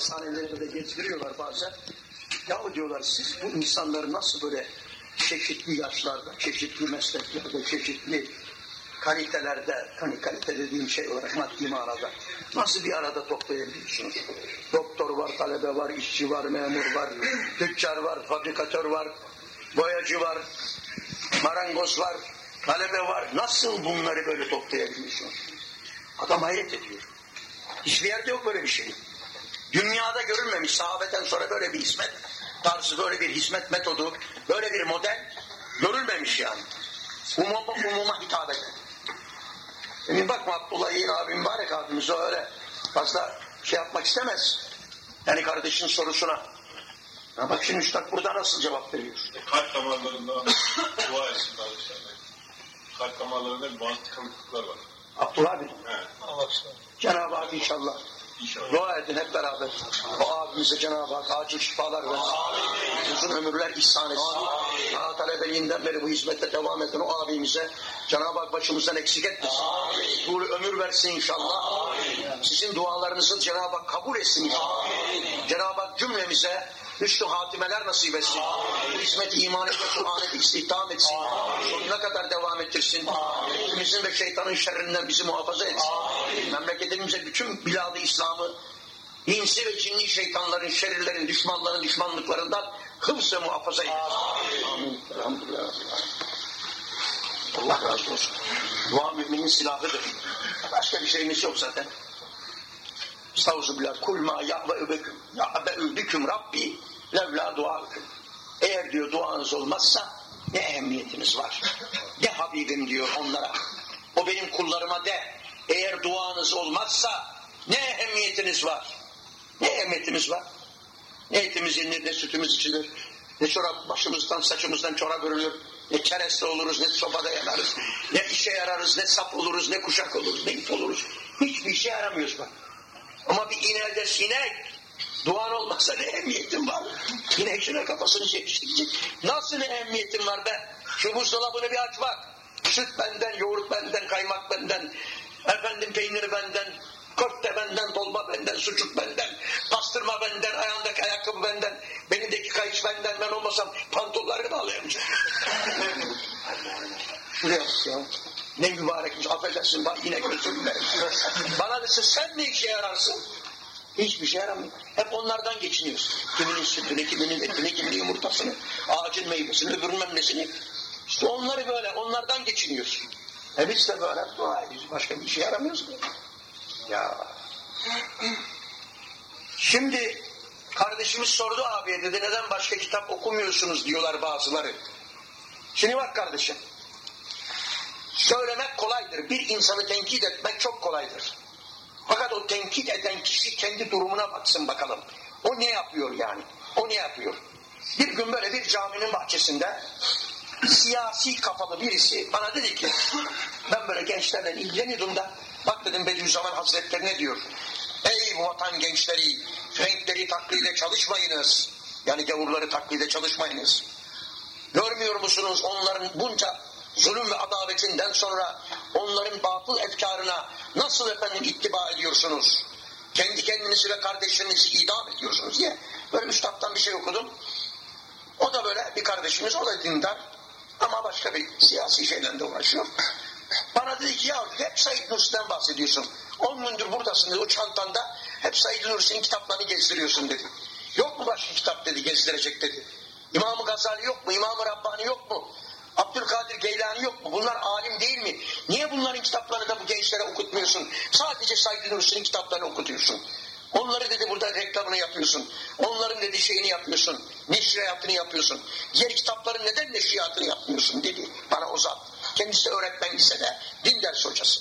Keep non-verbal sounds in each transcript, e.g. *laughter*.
dershanelerinde de gezdiriyorlar bazen. Ya diyorlar siz bu insanları nasıl böyle çeşitli yaşlarda, çeşitli mesleklerde, çeşitli kalitelerde, hani kalite dediğim şey olarak maddi manada nasıl bir arada toplayabiliyorsunuz? Doktor var, talebe var, işçi var, memur var, tüccar var, fabrikatör var, boyacı var, marangoz var, talebe var. Nasıl bunları böyle toplayabiliyorsunuz? Adam hayret ediyor. Hiçbir yerde yok böyle bir şey. Dünyada görülmemiş sahabeden sonra böyle bir hizmet tarzı, böyle bir hizmet metodu, böyle bir model görülmemiş yani. Umuma, umuma hitap eden. Emin bakma Abdullah Yiğin abi, mübarek abimiz o öyle fazla şey yapmak istemez. Yani kardeşin sorusuna. Ya bak şimdi Üstad burada nasıl cevap veriyor? Kalp damarlarında dua etsin kardeşlerine. Kalp damarlarında bazı tıkanıklıklar var. Abdullah abi. Evet. Cenab-ı Hak inşallah. Dua edin hep beraber. O abimize Cenab-ı Hak acil şifalar versin. Uzun ömürler ihsan etsin. Daha talebeliğinden beri bu hizmette devam eden o abimize Cenab-ı Hak başımızdan eksik etmesin. Bu ömür versin inşallah. Sizin dualarınızı Cenab-ı Hak kabul etsin inşallah. Cenab-ı Hak cümlemize hüsnü hatimeler nasip etsin. Bu hizmeti iman etme Kur'an'ı istihdam etsin. Sonuna kadar devam ettirsin. Hepimizin ve şeytanın şerrinden bizi muhafaza etsin. Memleketimize bütün biladı İslam'ı insi ve cinni şeytanların, şerirlerin, düşmanların, düşmanlıklarından hıfz ve muhafaza eylesin. Amin. Elhamdülillah. Allah razı olsun. Dua müminin silahıdır. Başka bir şeyimiz yok zaten. Estağfirullah. Kul ma ya'be'ü beküm. Ya'be'ü biküm Rabbi levla duaüküm. Eğer diyor duanız olmazsa ne ehemmiyetiniz var? De Habibim diyor onlara. O benim kullarıma de. Eğer duanız olmazsa ne ehemmiyetiniz var? Ne ehemmiyetimiz var? Ne etimiz yenilir, ne sütümüz içilir, ne çorap başımızdan, saçımızdan çorap örülür, ne kereste oluruz, ne sobada yanarız, ne işe yararız, ne sap oluruz, ne kuşak oluruz, ne ip oluruz. Hiçbir işe yaramıyoruz bak. Ama bir ineğde sinek, duan olmazsa ne ehemmiyetin var? Yine şuna kafasını çekecek. Nasıl ne ehemmiyetin var be? Şu buzdolabını bir aç bak. Süt benden, yoğurt benden, kaymak benden, efendim peyniri benden, köfte benden, dolma benden, sucuk benden, pastırma benden, ayağındaki ayakkabı benden, benimdeki kayış benden, ben olmasam pantollarını bağlayamayacağım. Şuraya *laughs* bak ya. Ne mübarekmiş, affedersin bak yine gözümle. Bana desin sen ne işe yararsın? Hiçbir şey yaramıyor. Hep onlardan geçiniyoruz. Kiminin sütünü, kiminin etini, kiminin yumurtasını, ağacın meyvesini, öbürünün memnesini. İşte onları böyle, onlardan geçiniyoruz. E biz de böyle dua ediyoruz. Başka bir işe yaramıyoruz ki. Ya. Şimdi kardeşimiz sordu abiye dedi neden başka kitap okumuyorsunuz diyorlar bazıları. Şimdi bak kardeşim. Söylemek kolaydır. Bir insanı tenkit etmek çok kolaydır. Fakat o tenkit eden kişi kendi durumuna baksın bakalım. O ne yapıyor yani? O ne yapıyor? Bir gün böyle bir caminin bahçesinde siyasi kafalı birisi bana dedi ki ben böyle gençlerle ilgileniyordum da bak dedim Bediüzzaman Hazretleri ne diyor? Ey vatan gençleri renkleri taklide çalışmayınız. Yani gavurları taklide çalışmayınız. Görmüyor musunuz onların bunca zulüm ve adavetinden sonra onların batıl efkarına nasıl efendim ittiba ediyorsunuz? Kendi kendinizi ve kardeşlerinizi idam ediyorsunuz diye böyle üstadtan bir şey okudum. O da böyle bir kardeşimiz, o da dindar ama başka bir siyasi şeyle de uğraşıyor. *clears throat* Bana dedi ki ya hep Said Nursi'den bahsediyorsun. 10 gündür buradasın dedi, o çantanda hep Said Nursi'nin kitaplarını gezdiriyorsun dedi. Yok mu başka kitap dedi gezdirecek dedi. İmam-ı Gazali yok mu? İmam-ı Rabbani yok mu? Abdülkadir Geylani yok mu? Bunlar alim değil mi? Niye bunların kitaplarını da bu gençlere okutmuyorsun? Sadece Said Nursi'nin kitaplarını okutuyorsun. Onları dedi burada reklamını yapıyorsun. Onların dedi şeyini yapıyorsun. Neşriyatını yapıyorsun. Diğer kitapların neden neşriyatını yapmıyorsun dedi bana o zat. Kendisi öğretmen lisede. Din ders hocası.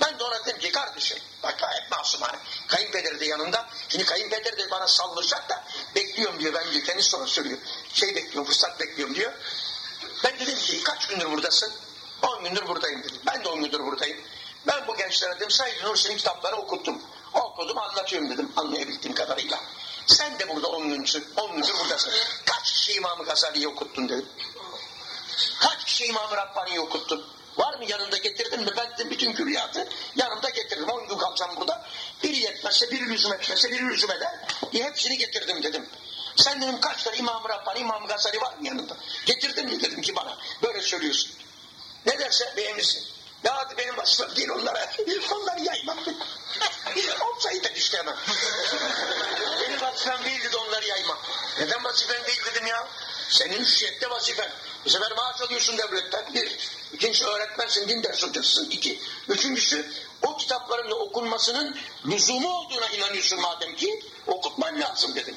Ben de ona dedim ki kardeşim bak gayet masumane. Kayınpederi de yanında. Şimdi kayınpeder de bana saldıracak da bekliyorum diyor ben diyor. Kendisi sonra söylüyor. Şey bekliyorum fırsat bekliyorum diyor. Ben dedim ki kaç gündür buradasın? 10 gündür buradayım dedim. Ben de 10 gündür buradayım. Ben bu gençlere dedim Said Nursi'nin kitapları okuttum. Okudum anlatıyorum dedim anlayabildiğim kadarıyla. Sen de burada 10 gündür, 10 gündür buradasın. Kaç kişi İmam-ı Gazali'yi okuttun dedim. Kaç kişi İmam-ı Rabbani'yi okuttun? Var mı yanında getirdin mi? Ben de bütün külliyatı yanımda getirdim. 10 gün kalacağım burada. Biri yetmezse, biri lüzum etmezse, biri lüzum eder diye hepsini getirdim dedim. Sen dedim kaç tane İmam Rabbani, İmam Gazali var mı yanında? Getirdin mi dedim ki bana. Böyle söylüyorsun. Ne derse beğenirsin. Ya hadi benim vazifem değil onlara. Onları yaymak. *laughs* Olsaydı istemem. *laughs* benim vazifem değildi de onları yaymak. Neden vazifen değil dedim ya? Senin hücciyette vazifen. Bu sefer maaş alıyorsun devletten. Bir. İkincisi öğretmensin, din ders hocasısın. İki. Üçüncüsü o kitapların da okunmasının lüzumu olduğuna inanıyorsun madem ki okutman lazım dedim.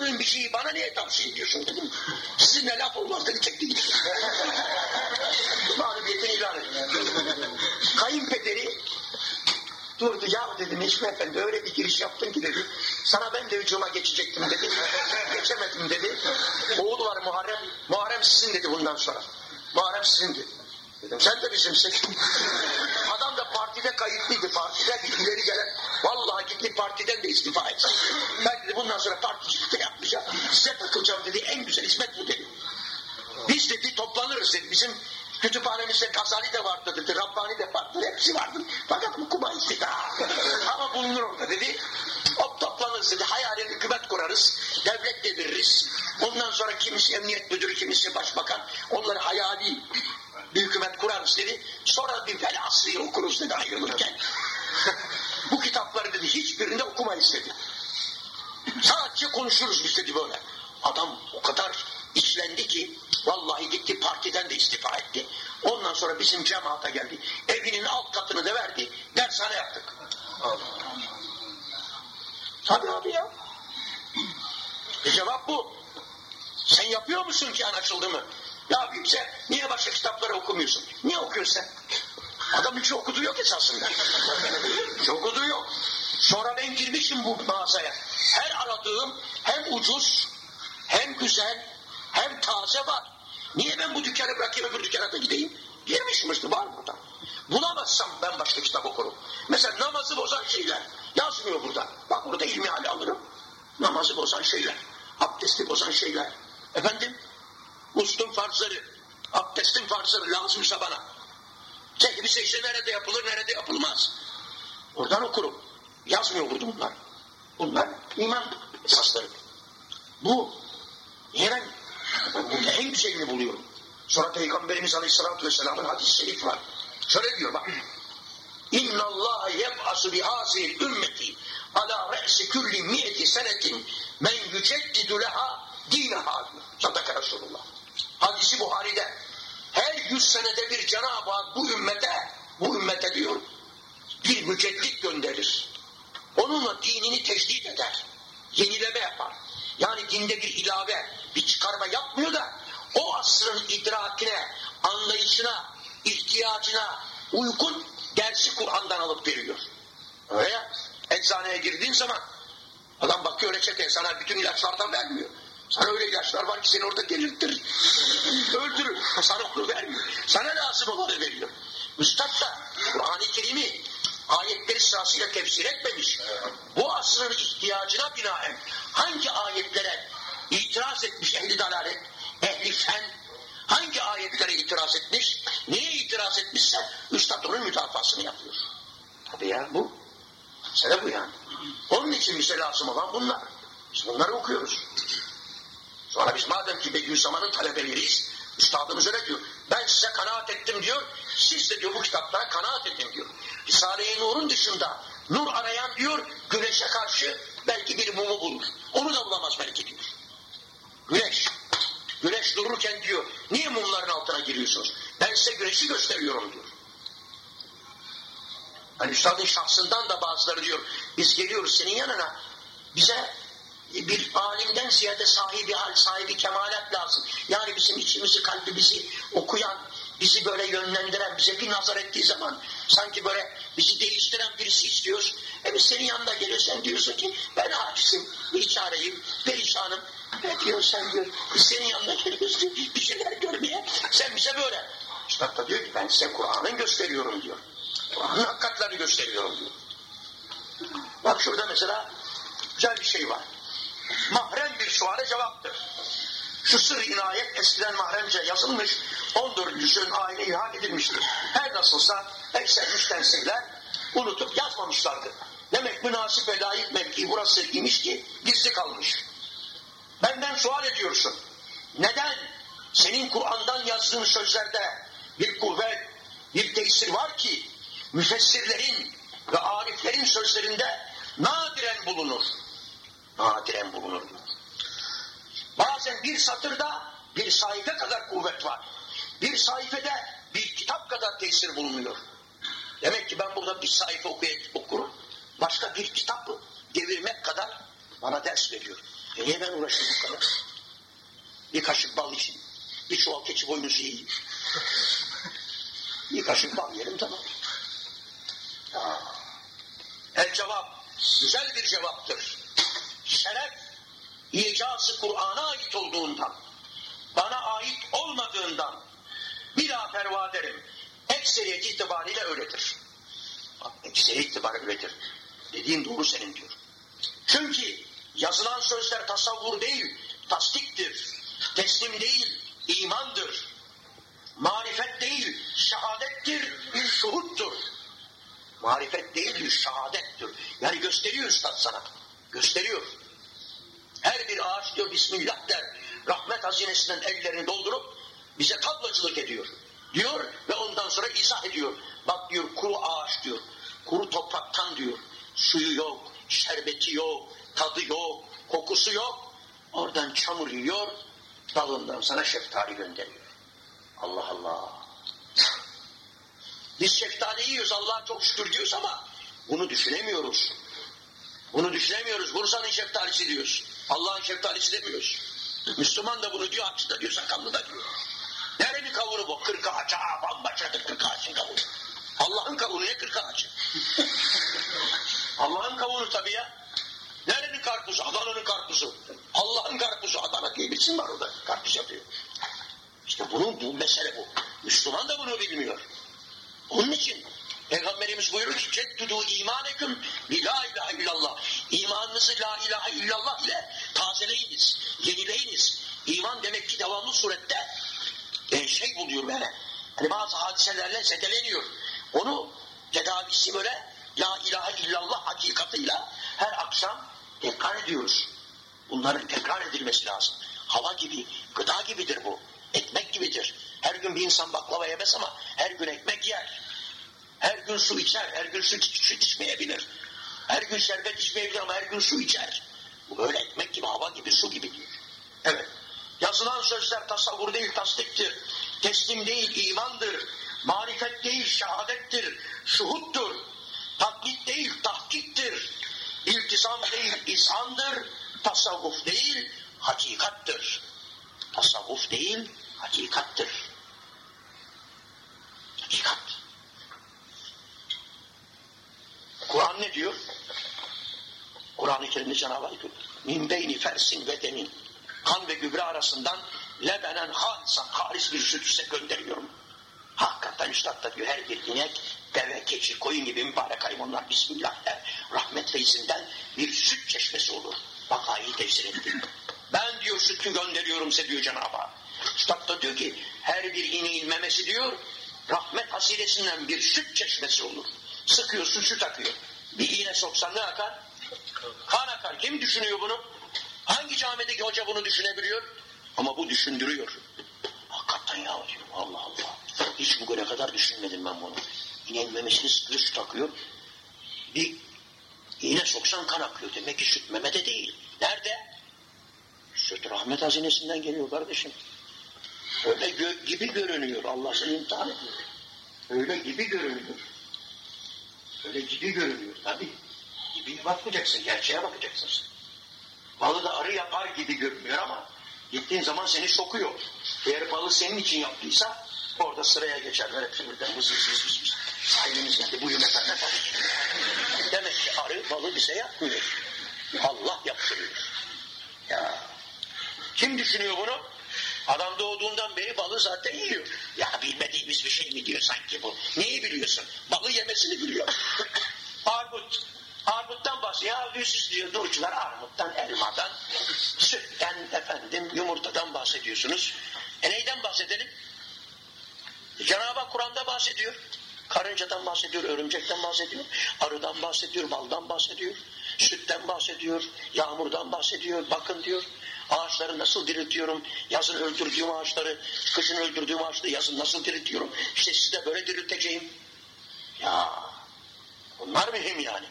Sen yapmadığın bir şeyi bana niye tavsiye ediyorsun dedim. Sizinle laf olmaz dedi çekti gitti. *laughs* Mağlubiyetini ilan etti. Kayınpederi durdu ya dedi Necmi Efendi öyle bir giriş yaptın ki dedi. Sana ben de hücuma geçecektim dedi. *laughs* Geçemedim dedi. Oğlu var Muharrem. Muharrem sizin dedi bundan sonra. Muharrem sizin dedi. Dedim sen de bizimsin. *laughs* Adam da partide kayıtlıydı. Partide ileri gelen. Vallahi gitti partiden de istifa etsin. Ben dedi bundan sonra particilikte yapmayacağım. Size takılacağım dedi. En güzel hizmet bu dedi. Biz dedi toplanırız dedi. Bizim kütüphanemizde Gazali de vardı dedi. Rabbani de vardı. Hepsi vardı. Fakat okuma istedi. *laughs* Ama bulunur orada dedi. Hop toplanırız dedi. Hayalen hükümet kurarız. Devlet deviririz. Ondan sonra kimisi emniyet müdürü, kimisi başbakan. Onları hayali bir hükümet kurarız dedi. Sonra bir vel asrıyı okuruz dedi ayrılırken. Bu kitapları dedi hiçbirinde okumayız dedi. Sadece konuşuruz biz dedi böyle. Adam o kadar içlendi ki vallahi gitti partiden de istifa etti. Ondan sonra bizim cemaata geldi. Evinin alt katını da verdi. Dershane yaptık. Tabii abi ya. E cevap bu. Sen yapıyor musun ki anlaşıldı mı? Ya sen niye başka kitapları okumuyorsun? Niye okuyorsun sen? Adam hiç okuduğu yok esasında. hiç okuduğu yok. Sonra ben girmişim bu mağazaya. Her aradığım hem ucuz, hem güzel, hem taze var. Niye ben bu dükkanı bırakayım öbür dükkana da gideyim? Girmişim işte var burada. Bulamazsam ben başka kitap okurum. Mesela namazı bozan şeyler yazmıyor burada. Bak burada ilmi hale alırım. Namazı bozan şeyler, abdesti bozan şeyler. Efendim, uslun farzları, abdestin farzları lazımsa bana. Tek bir secde nerede yapılır, nerede yapılmaz. Oradan okurum. Yazmıyor burada bunlar. Bunlar iman esasları. Bu niye ben, burada en güzelini buluyorum. Sonra Peygamberimiz Aleyhisselatü Vesselam'ın hadis-i şerif var. Şöyle diyor bak. İnna Allah yeb'asu bihazil ümmeti ala re'si kulli mi'eti senetin men yüceddidu leha dinaha diyor. Sadaka Resulullah. Hadisi Buhari'de. Her yüz senede bir Cenab-ı Hak bu ümmete, bu ümmete diyor, bir müceddit gönderir. Onunla dinini tecdit eder. Yenileme yapar. Yani dinde bir ilave, bir çıkarma yapmıyor da o asrın idrakine, anlayışına, ihtiyacına uygun dersi Kur'an'dan alıp veriyor. Öyle eczaneye girdiğin zaman adam bakıyor reçeteye sana bütün ilaçlardan vermiyor. Sana öyle ilaçlar var ki seni orada delirtir, öldürür. Sana onu vermiyor. Sana lazım olanı veriyor. Üstad da Kur'an-ı Kerim'i ayetleri sırasıyla tefsir etmemiş. Bu asrın ihtiyacına binaen hangi ayetlere itiraz etmiş ehli dalalet, ehli fen, hangi ayetlere itiraz etmiş, neye itiraz etmişse Üstad onun müdafasını yapıyor. Tabii ya bu. Mesele bu yani. Onun için bize lazım olan bunlar. Biz bunları okuyoruz. Sonra biz madem ki Bediüzzaman'ın talebeleriyiz, Üstadımız öyle diyor. Ben size kanaat ettim diyor, siz de diyor bu kitaplara kanaat edin diyor. Risale-i Nur'un dışında nur arayan diyor, güneşe karşı belki bir mumu bulur. Onu da bulamaz belki diyor. Güneş. Güneş dururken diyor, niye mumların altına giriyorsunuz? Ben size güneşi gösteriyorum diyor. Yani üstadın şahsından da bazıları diyor, biz geliyoruz senin yanına, bize bir alimden ziyade sahibi hal, sahibi kemalat lazım. Yani bizim içimizi, kalbimizi okuyan, bizi böyle yönlendiren, bize bir nazar ettiği zaman sanki böyle bizi değiştiren birisi istiyoruz. E biz senin yanına geliyoruz, sen diyorsun ki ben acizim, bir çareyim, perişanım. Ne diyor sen diyor, biz senin yanına geliyoruz bir şeyler görmeye, sen bize böyle. Üstad da diyor ki ben size Kur'an'ın gösteriyorum diyor. Kur'an'ın hakikatlerini gösteriyorum diyor. Bak şurada mesela güzel bir şey var mahrem bir suale cevaptır. Şu sır inayet eskiden mahremce yazılmış, 14. sürün aile ihal edilmiştir. Her nasılsa ekser müstensiller unutup yazmamışlardı. Demek münasip ve layık mevki burası imiş ki gizli kalmış. Benden sual ediyorsun. Neden senin Kur'an'dan yazdığın sözlerde bir kuvvet, bir tesir var ki müfessirlerin ve ariflerin sözlerinde nadiren bulunur. Nadiren bulunur. Bazen bir satırda bir sayfa kadar kuvvet var. Bir sayfede bir kitap kadar tesir bulunuyor. Demek ki ben burada bir sayfa okuyup okurum. Başka bir kitap devirmek kadar bana ders veriyor. E niye ben uğraşıyorum bu kadar? Bir kaşık bal için. Bir çuval keçi boynuzu yiyeyim. bir kaşık bal yerim tamam. Ya. El cevap güzel bir cevaptır. Şeref icazı Kur'an'a ait olduğundan, bana ait olmadığından bila perva derim. Ekseriyet itibariyle öyledir. Ekseriyet itibariyle öyledir. Dediğin doğru senin diyor. Çünkü yazılan sözler tasavvur değil, tasdiktir. Teslim değil, imandır. Marifet değil, şehadettir, bir şuhuttur. Marifet değil, bir şehadettir. Yani gösteriyor üstad sana. Gösteriyor. Her bir ağaç diyor Bismillah der. Rahmet hazinesinden ellerini doldurup bize tablacılık ediyor. Diyor ve ondan sonra izah ediyor. Bak diyor kuru ağaç diyor. Kuru topraktan diyor. Suyu yok, şerbeti yok, tadı yok, kokusu yok. Oradan çamur yiyor, dalından sana şeftali gönderiyor. Allah Allah. Biz şeftali yiyoruz Allah'a çok şükür diyoruz ama bunu düşünemiyoruz. Bunu düşünemiyoruz. Bursa'nın şeftalisi diyoruz. Allah'ın şeftalisi demiyoruz. Müslüman da bunu diyor, Haksız da diyor, sakallı da diyor. Nerenin kavunu bu? Kırk ağaç, aa bambaşkadır kırk ağaçın kavunu. Allah'ın kavunu ne kırk ağacı? Allah'ın kavunu tabii ya. Nerenin karpuzu? Adana'nın karpuzu. Allah'ın karpuzu. Adana diye birisi var orada. Karpuz yapıyor. İşte bunun bu mesele bu. Müslüman da bunu bilmiyor. Onun için Peygamberimiz buyurur ki ceddudu imaneküm bi la ilahe illallah. İmanınızı la ilahe illallah ile tazeleyiniz, yenileyiniz. İman demek ki devamlı surette e, şey buluyor böyle. Hani bazı hadiselerle zedeleniyor. Onu tedavisi böyle la ilahe illallah hakikatıyla her akşam tekrar ediyoruz. Bunların tekrar edilmesi lazım. Hava gibi, gıda gibidir bu. Ekmek gibidir. Her gün bir insan baklava yemez ama her gün ekmek yer. Her gün su içer, her gün su, su içmeyebilir. Her gün şerbet içmeyebilir ama her gün su içer. Bu böyle ekmek gibi, hava gibi, su gibi diyor. Evet. Yazılan sözler tasavvur değil, tasdiktir. Teslim değil, imandır. Marifet değil, şehadettir. Şuhuttur. Taklit değil, tahkiktir. İltizam değil, izandır. Tasavvuf değil, hakikattır. Tasavvuf değil, hakikattır. Hakikat. Kur'an ne diyor? Kur'an-ı Kerim'de Cenab-ı Hak. Min beyni fersin ve demin. Kan ve gübre arasından lebenen halisan halis bir süt size gönderiyorum. Hakikaten üstad da diyor her bir inek, deve, keçi, koyun gibi mübarek hayvanlar Bismillah der. Rahmet feyzinden bir süt çeşmesi olur. Bak ayet tefsir etti. Ben diyor sütü gönderiyorum size diyor Cenab-ı Hak. Üstad da diyor ki her bir ineğin memesi diyor rahmet hasilesinden bir süt çeşmesi olur. Sıkıyorsun süt akıyor. Bir iğne soksan ne akar? Kan akar. Kim düşünüyor bunu? Hangi camideki hoca bunu düşünebiliyor? Ama bu düşündürüyor. Hakikaten ya diyor. Allah Allah. Hiç bugüne kadar düşünmedim ben bunu. İneğin memesini sıkıyor süt akıyor. Bir iğne soksan kan akıyor. Demek ki süt memede değil. Nerede? Süt rahmet hazinesinden geliyor kardeşim. Öyle gö gibi görünüyor. Allah seni imtihan ediyor. Öyle gibi görünüyor. Öyle gibi görünüyor tabi. Gibi bakmayacaksın, gerçeğe bakacaksın. Balı da arı yapar gibi görünüyor ama gittiğin zaman seni sokuyor. Eğer balı senin için yaptıysa orada sıraya geçer. Böyle birden vız vız vız vız. Sahibimiz geldi buyurun efendim tabii Demek ki arı balı bize yapmıyor. Allah yaptırıyor. Ya. Kim düşünüyor bunu? Adam doğduğundan beri balı zaten yiyor. Ya bilmediğimiz bir şey mi diyor sanki bu? Neyi biliyorsun? Balı yemesini biliyor. *coughs* Armut. Armuttan bahsediyor. Ya siz diyor durcular armuttan, elmadan, sütten, efendim, yumurtadan bahsediyorsunuz. E neyden bahsedelim? Cenab-ı Hak Kur'an'da bahsediyor. Karıncadan bahsediyor, örümcekten bahsediyor, arıdan bahsediyor, baldan bahsediyor, sütten bahsediyor, yağmurdan bahsediyor, bakın diyor. Ağaçları nasıl diriltiyorum, yazın öldürdüğüm ağaçları, kışın öldürdüğüm ağaçları yazın nasıl diriltiyorum, işte sizi de böyle dirilteceğim. Ya bunlar mühim yani.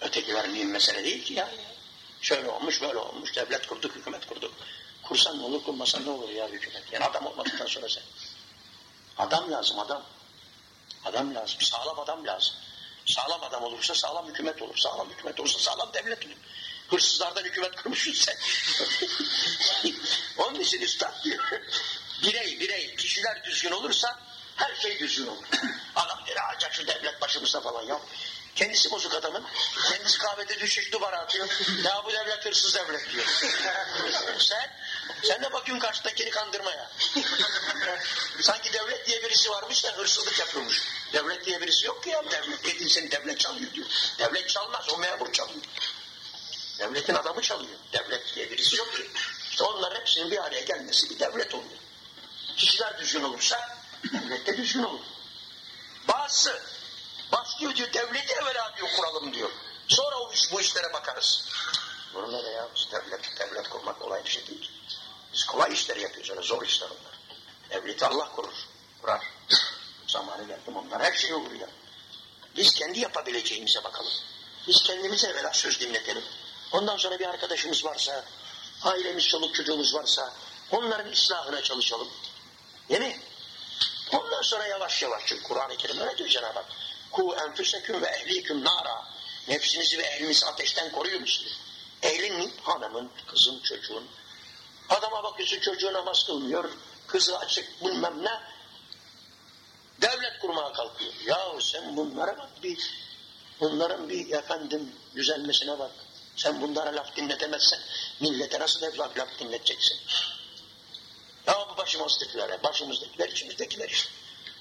Ötekiler mühim mesele değil ki yani. Şöyle olmuş, böyle olmuş, devlet kurduk, hükümet kurduk. Kursan ne olur, kurmasan ne olur ya hükümet. Yani adam olmadıktan sonra sen. Adam lazım, adam. Adam lazım, sağlam adam lazım. Sağlam adam olursa sağlam hükümet olur. Sağlam hükümet olursa sağlam devlet olur. Hırsızlardan hükümet kurmuşsun sen. *laughs* Onun için üstad diyor. Birey, birey, kişiler düzgün olursa her şey düzgün olur. *clears throat* Adam diyor, acak şu devlet başımızda falan ya. Kendisi bozuk adamın. Kendisi kahvede düşüş duvara atıyor. Ya bu devlet hırsız devlet diyor. *laughs* sen, sen de bakıyorsun karşıdakini kandırmaya. *laughs* Sanki devlet diye birisi varmış da hırsızlık yapıyormuş. Devlet diye birisi yok ki ya. Devlet dediğin seni devlet çalıyor diyor. Devlet çalmaz, o memur çalıyor. Devletin adamı çalıyor. Devlet diye birisi yok ki. İşte onların hepsinin bir araya gelmesi bir devlet oluyor. Kişiler düzgün olursa devlet de düzgün olur. Bazısı başlıyor diyor devleti evvela diyor kuralım diyor. Sonra o iş, bu işlere bakarız. Bunun ne ya? Biz devlet, devlet kurmak kolay bir şey değil. Biz kolay işleri yapıyoruz öyle zor işler onlar. Devleti Allah kurur. Kurar. Zamanı geldi onlar her şey olur ya. Biz kendi yapabileceğimize bakalım. Biz kendimize evvela söz dinletelim. Ondan sonra bir arkadaşımız varsa, ailemiz, çoluk çocuğumuz varsa onların ıslahına çalışalım. Değil mi? Ondan sonra yavaş yavaş çünkü Kur'an-ı Kerim öyle diyor Cenab-ı Hak. Ku enfüseküm ve ehliküm nara. Nefsinizi ve ehlinizi ateşten koruyunuz. Ehlin hanımın, kızın, çocuğun. Adama bakıyorsun çocuğu namaz kılmıyor, kızı açık bilmem ne. Devlet kurmaya kalkıyor. Yahu sen bunlara bak bir, bunların bir efendim düzelmesine bak. Sen bunlara laf dinletemezsen millete nasıl laf, laf dinleteceksin? Ya bu başımızdakiler, başımızdakiler, içimizdekiler işte.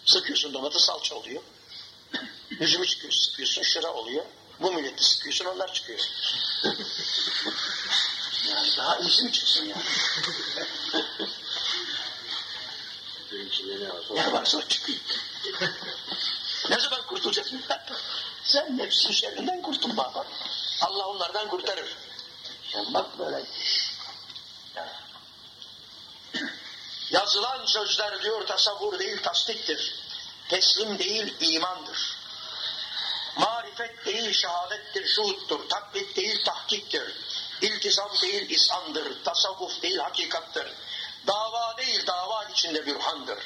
Sıkıyorsun domates salça oluyor. Yüzümü sıkıyorsun, sıkıyorsun şıra oluyor. Bu milleti sıkıyorsun onlar çıkıyor. yani daha iyisi mi çıksın yani? ya baksana çıkıyor. ne zaman kurtulacaksın? Sen nefsin şerrinden kurtul bak. Allah onlardan kurtarır. Sen bak böyle. Yazılan sözler diyor tasavvur değil tasdiktir. Teslim değil imandır. Marifet değil şehadettir, şuhuttur. Taklit değil tahkiktir. İltizam değil isandır. Tasavvuf değil hakikattır. Dava değil dava içinde bürhandır.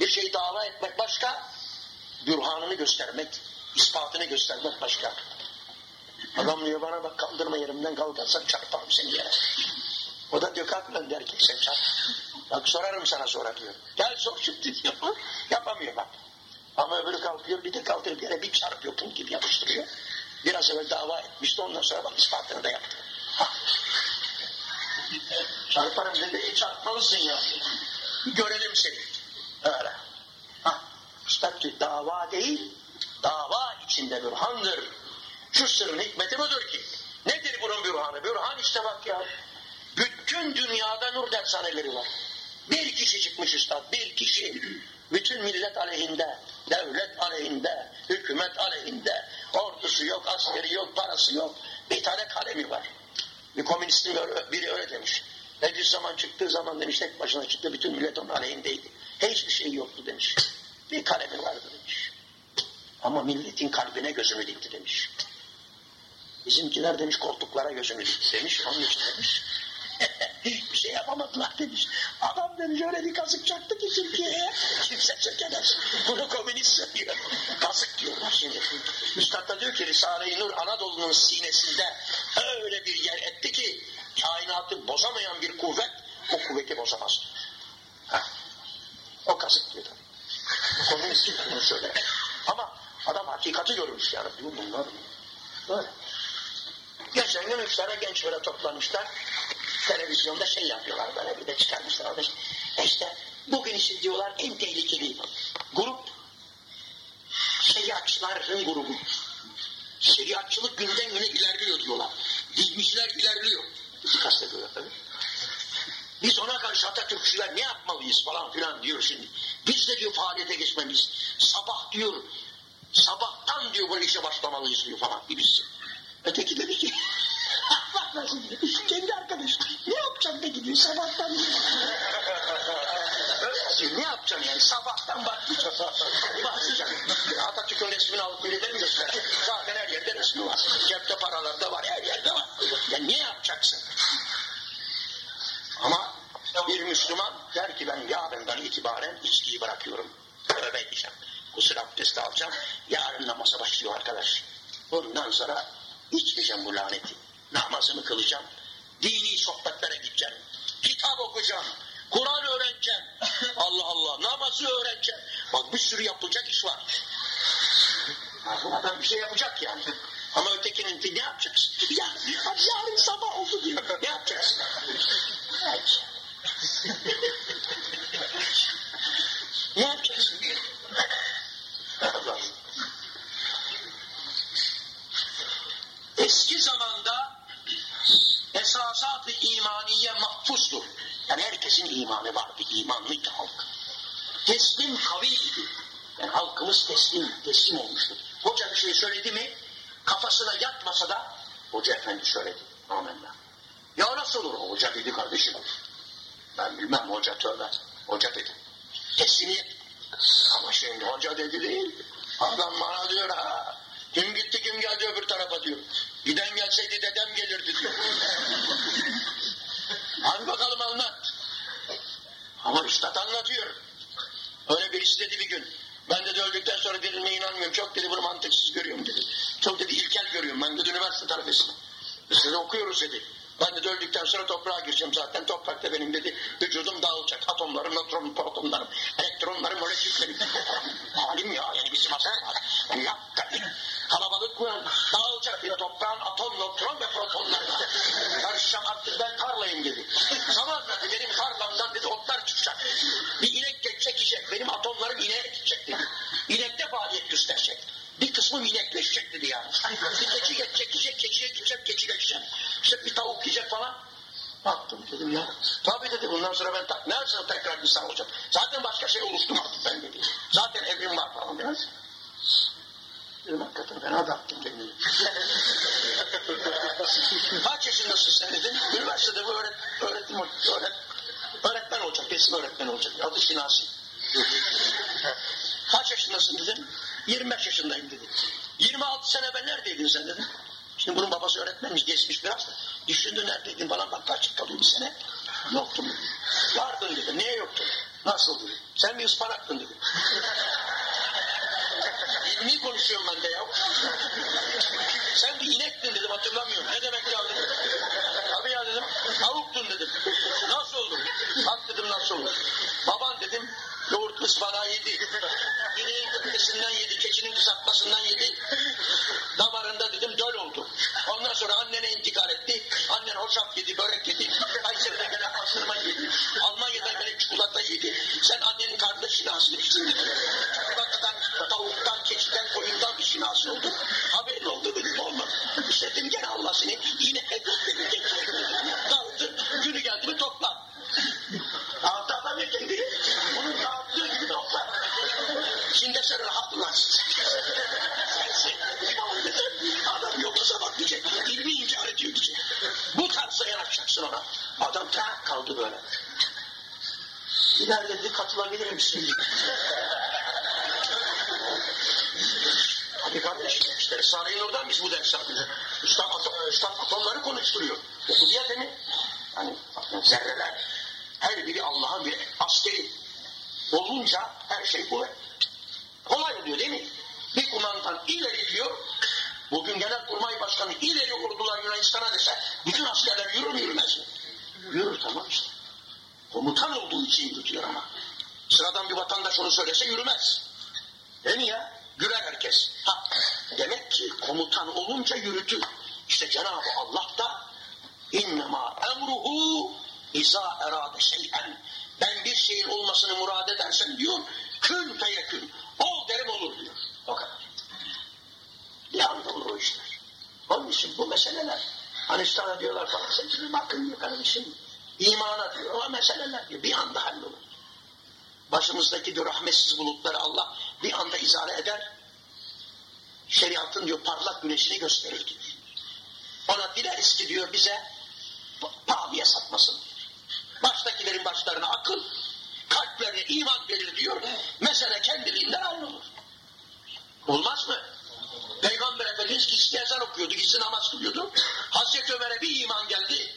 Bir şey dava etmek başka, bürhanını göstermek, ispatını göstermek başka. Adam diyor bana bak kaldırma yerimden kalkarsan çarparım seni yere. O da diyor kalkma der ki sen çarp. Bak sorarım sana sonra diyor. Gel sor şimdi diyor. Yapamıyor bak. Ama öbürü kalkıyor bir de kaldırıp yere bir çarpıyor pul gibi yapıştırıyor. Biraz evvel dava etmişti ondan sonra bak ispatını da yaptı. *laughs* Çarparım dedi e, çarpmalısın ya. Görelim seni. Öyle. Ha. Üstad ki dava değil dava içinde bürhandır. Sırrın hikmeti budur ki. Nedir bunun bürhanı? Bürhan işte bak ya. Bütün dünyada nur dershaneleri var. Bir kişi çıkmış üstad, bir kişi. Bütün millet aleyhinde, devlet aleyhinde, hükümet aleyhinde. Ordusu yok, askeri yok, parası yok. Bir tane kalemi var. Bir komünistin biri öyle demiş. zaman çıktığı zaman demiş tek başına çıktı, bütün millet onun aleyhindeydi. Hiçbir şey yoktu demiş. Bir kalemi vardı demiş. Ama milletin kalbine gözünü dikti demiş. Bizimkiler demiş koltuklara dikti demiş. Onun için demiş. *laughs* Hiçbir şey yapamadılar demiş. Adam demiş öyle bir kazık çaktı ki Türkiye'ye. Kimse çekemez. Bunu komünist söylüyor. Kazık diyorlar şimdi. Üstad da diyor ki Risale-i Nur Anadolu'nun sinesinde öyle bir yer etti ki kainatı bozamayan bir kuvvet o kuvveti bozamaz. Ha. O kazık diyor. Komünist bunu söyler. Ama adam hakikati görmüş yani. Bunlar böyle. Geçen gün tane genç böyle toplanmışlar. Televizyonda şey yapıyorlar böyle bir de çıkarmışlar orada. E işte bugün için diyorlar en tehlikeli grup şeriatçıların grubu. Şeriatçılık günden güne ilerliyor diyorlar. Dizmişler ilerliyor. Bizi kastediyorlar tabii. Biz ona karşı Atatürkçüler ne yapmalıyız falan filan diyor şimdi. Biz de diyor faaliyete geçmeliyiz. Sabah diyor Sabahtan diyor bu işe başlamalıyız diyor falan birisi. Öteki dedi ki nasıl diyor. Kendi arkadaş. Ne yapacaksın peki diyor sabahtan. Öyle diyor. Ne yapacaksın yani sabahtan başlayacaksın. Başlayacaksın. Atatürk'ün resmini alıp birileri mi göster? Zaten her yerde resmi var. Cepte paralar da var her yerde var. Yani ne yapacaksın? Ama bir Müslüman der ki ben yarından itibaren içkiyi bırakıyorum. Tövbe edeceğim. Gusül abdesti alacağım. Yarın namaza başlıyor arkadaş. Bundan sonra içmeyeceğim bu laneti. Namazımı kılacağım. Dini sohbetlere gideceğim. Kitap okuyacağım. Kur'an öğreneceğim. *laughs* Allah Allah. Namazı öğreneceğim. Bak bir sürü yapılacak iş var. Adam bir şey yapacak yani. Ama ötekinin ne yapacaksın? Ya, yarın sabah oldu diyor. Ne yapacaksın? Ne yapacaksın? Eski zamanda esasat-ı imaniye mahfuzdur. Yani herkesin imanı vardı, imanlıydı halk. Teslim kaviydi. Yani halkımız teslim, teslim olmuştu. Hoca bir şey söyledi mi, kafasına yatmasa da hoca efendi söyledi. Amenna. Ya nasıl olur? Hoca dedi kardeşim. Ben bilmem hoca tövbe. Hoca dedi. Teslimiyet. Ama şimdi hoca dedi değil. Adam bana diyor ha. Kim gitti kim geldi öbür tarafa diyor. Giden gelseydi dedem gelirdi diyor. *laughs* Hadi bakalım anlat. Ama üstad anlatıyor. Öyle birisi dedi bir gün. Ben dedi öldükten sonra dediğine inanmıyorum. Çok dedi bunu mantıksız görüyorum dedi. Çok dedi ilkel görüyorum. Ben dedi üniversite talebesiyim. Biz dedi okuyoruz dedi. Ben de öldükten sonra toprağa gireceğim zaten. Toprakta benim dedi vücudum dağılacak. Atomlarım, nötronum, protonlarım, elektronlarım, moleküllerim. Halim ya yani bizim asıl yani ya, kalabalık mı? Dağılacak bir toprağın atom, nötron ve protonları. Karışacağım artık ben tarlayım dedi. Dedi Nerede tekrar insan olacağım? Zaten başka şey oluştum artık ben dedi. Zaten evrim var falan biraz. Dedim hakikaten ben adaptım kendimi. Kaç yaşındasın sen dedim. Üniversitede bu öğret, öğretim öğret, öğretmen olacak. Kesin öğretmen olacak. Adı Şinasi. Kaç yaşındasın dedim. 25 yaşındayım dedi. 26 sene ben neredeydin sen dedim. Şimdi bunun babası öğretmenmiş geçmiş biraz da. Düşündü neredeydin falan bak açık kalıyor bir sene. Yoktum. Vardın dedi. Niye yoktun? Nasıl dedi. Sen bir ıspanaktın dedi. İlmi konuşuyorum ben de ya. Sen bir inektin dedim hatırlamıyorum. Ne demek ya dedim. Abi ya dedim. Tavuktun dedim. Nasıl olur? Bak dedim nasıl olur. Baban dedim yoğurt ıspanağı yedi. İneğin köftesinden yedi. Keçinin kısaltmasından yedi. Damarında dedim döl oldu. Ondan sonra annene intikal etti. Annen hoşaf yedi, börek yedi. Kayseri'den gelen pastırma yedi. Almanya'dan gelen çikolata yedi. Sen annenin karnında şinası içtin dedi. Çikolatadan, tavuktan, keçiden, koyundan bir şinası oldu. Haberin oldu dedim olmadı. İşte dedim gene Allah seni yine gösterecek. Dağıttı. Günü geldi mi topla. Dağıttı adam yedim Onun dağıttığı gibi topla. Şimdi sen rahatlarsın. Adam yoksa bak diyecek. İlmi inkar ediyor diyecek. Bu tarzda yanaşacaksın ona. Adam tak kaldı böyle. İleride dedi katılabilir misin? Hadi kardeşim işte Risale-i Nur'dan biz bu ders alıyoruz. Üstad, Üstad atomları konuşturuyor. Bu diye değil mi? Yani zerreler. Her biri Allah'ın bir askeri. Olunca her şey kuvvet. Kolay oluyor değil mi? Bir kumandan ileri diyor. Bugün Genelkurmay Başkanı ileri vurdular Yunanistan'a dese bütün askerler yürür mü yürümez mi? Yürür tamam işte. Komutan olduğu için yürütüyor ama. Sıradan bir vatandaş onu söylese yürümez. Değil mi ya? Güler herkes. Ha, demek ki komutan olunca yürütür. İşte Cenab-ı Allah da innema emruhu İza erade şeyen ben bir şeyin olmasını murad edersem diyor kün feyekün ol derim olur diyor. O kadar. Bir anda olur o işler. Onun için bu meseleler hani sana diyorlar falan sen şimdi bakın diyor kardeşim imana diyor o meseleler diyor bir anda hallolur. Başımızdaki diyor rahmetsiz bulutları Allah bir anda izale eder. Şeriatın diyor parlak güneşini gösterir diyor. Ona dileriz ki diyor bize pahalıya satmasın. Baştakilerin başlarına akıl, kalplerine iman gelir diyor. Mesele kendiliğinden hallolur. Olmaz mı? Peygamber Efendimiz gizli ezan okuyordu, gizli namaz kılıyordu. Hazreti Ömer'e bir iman geldi.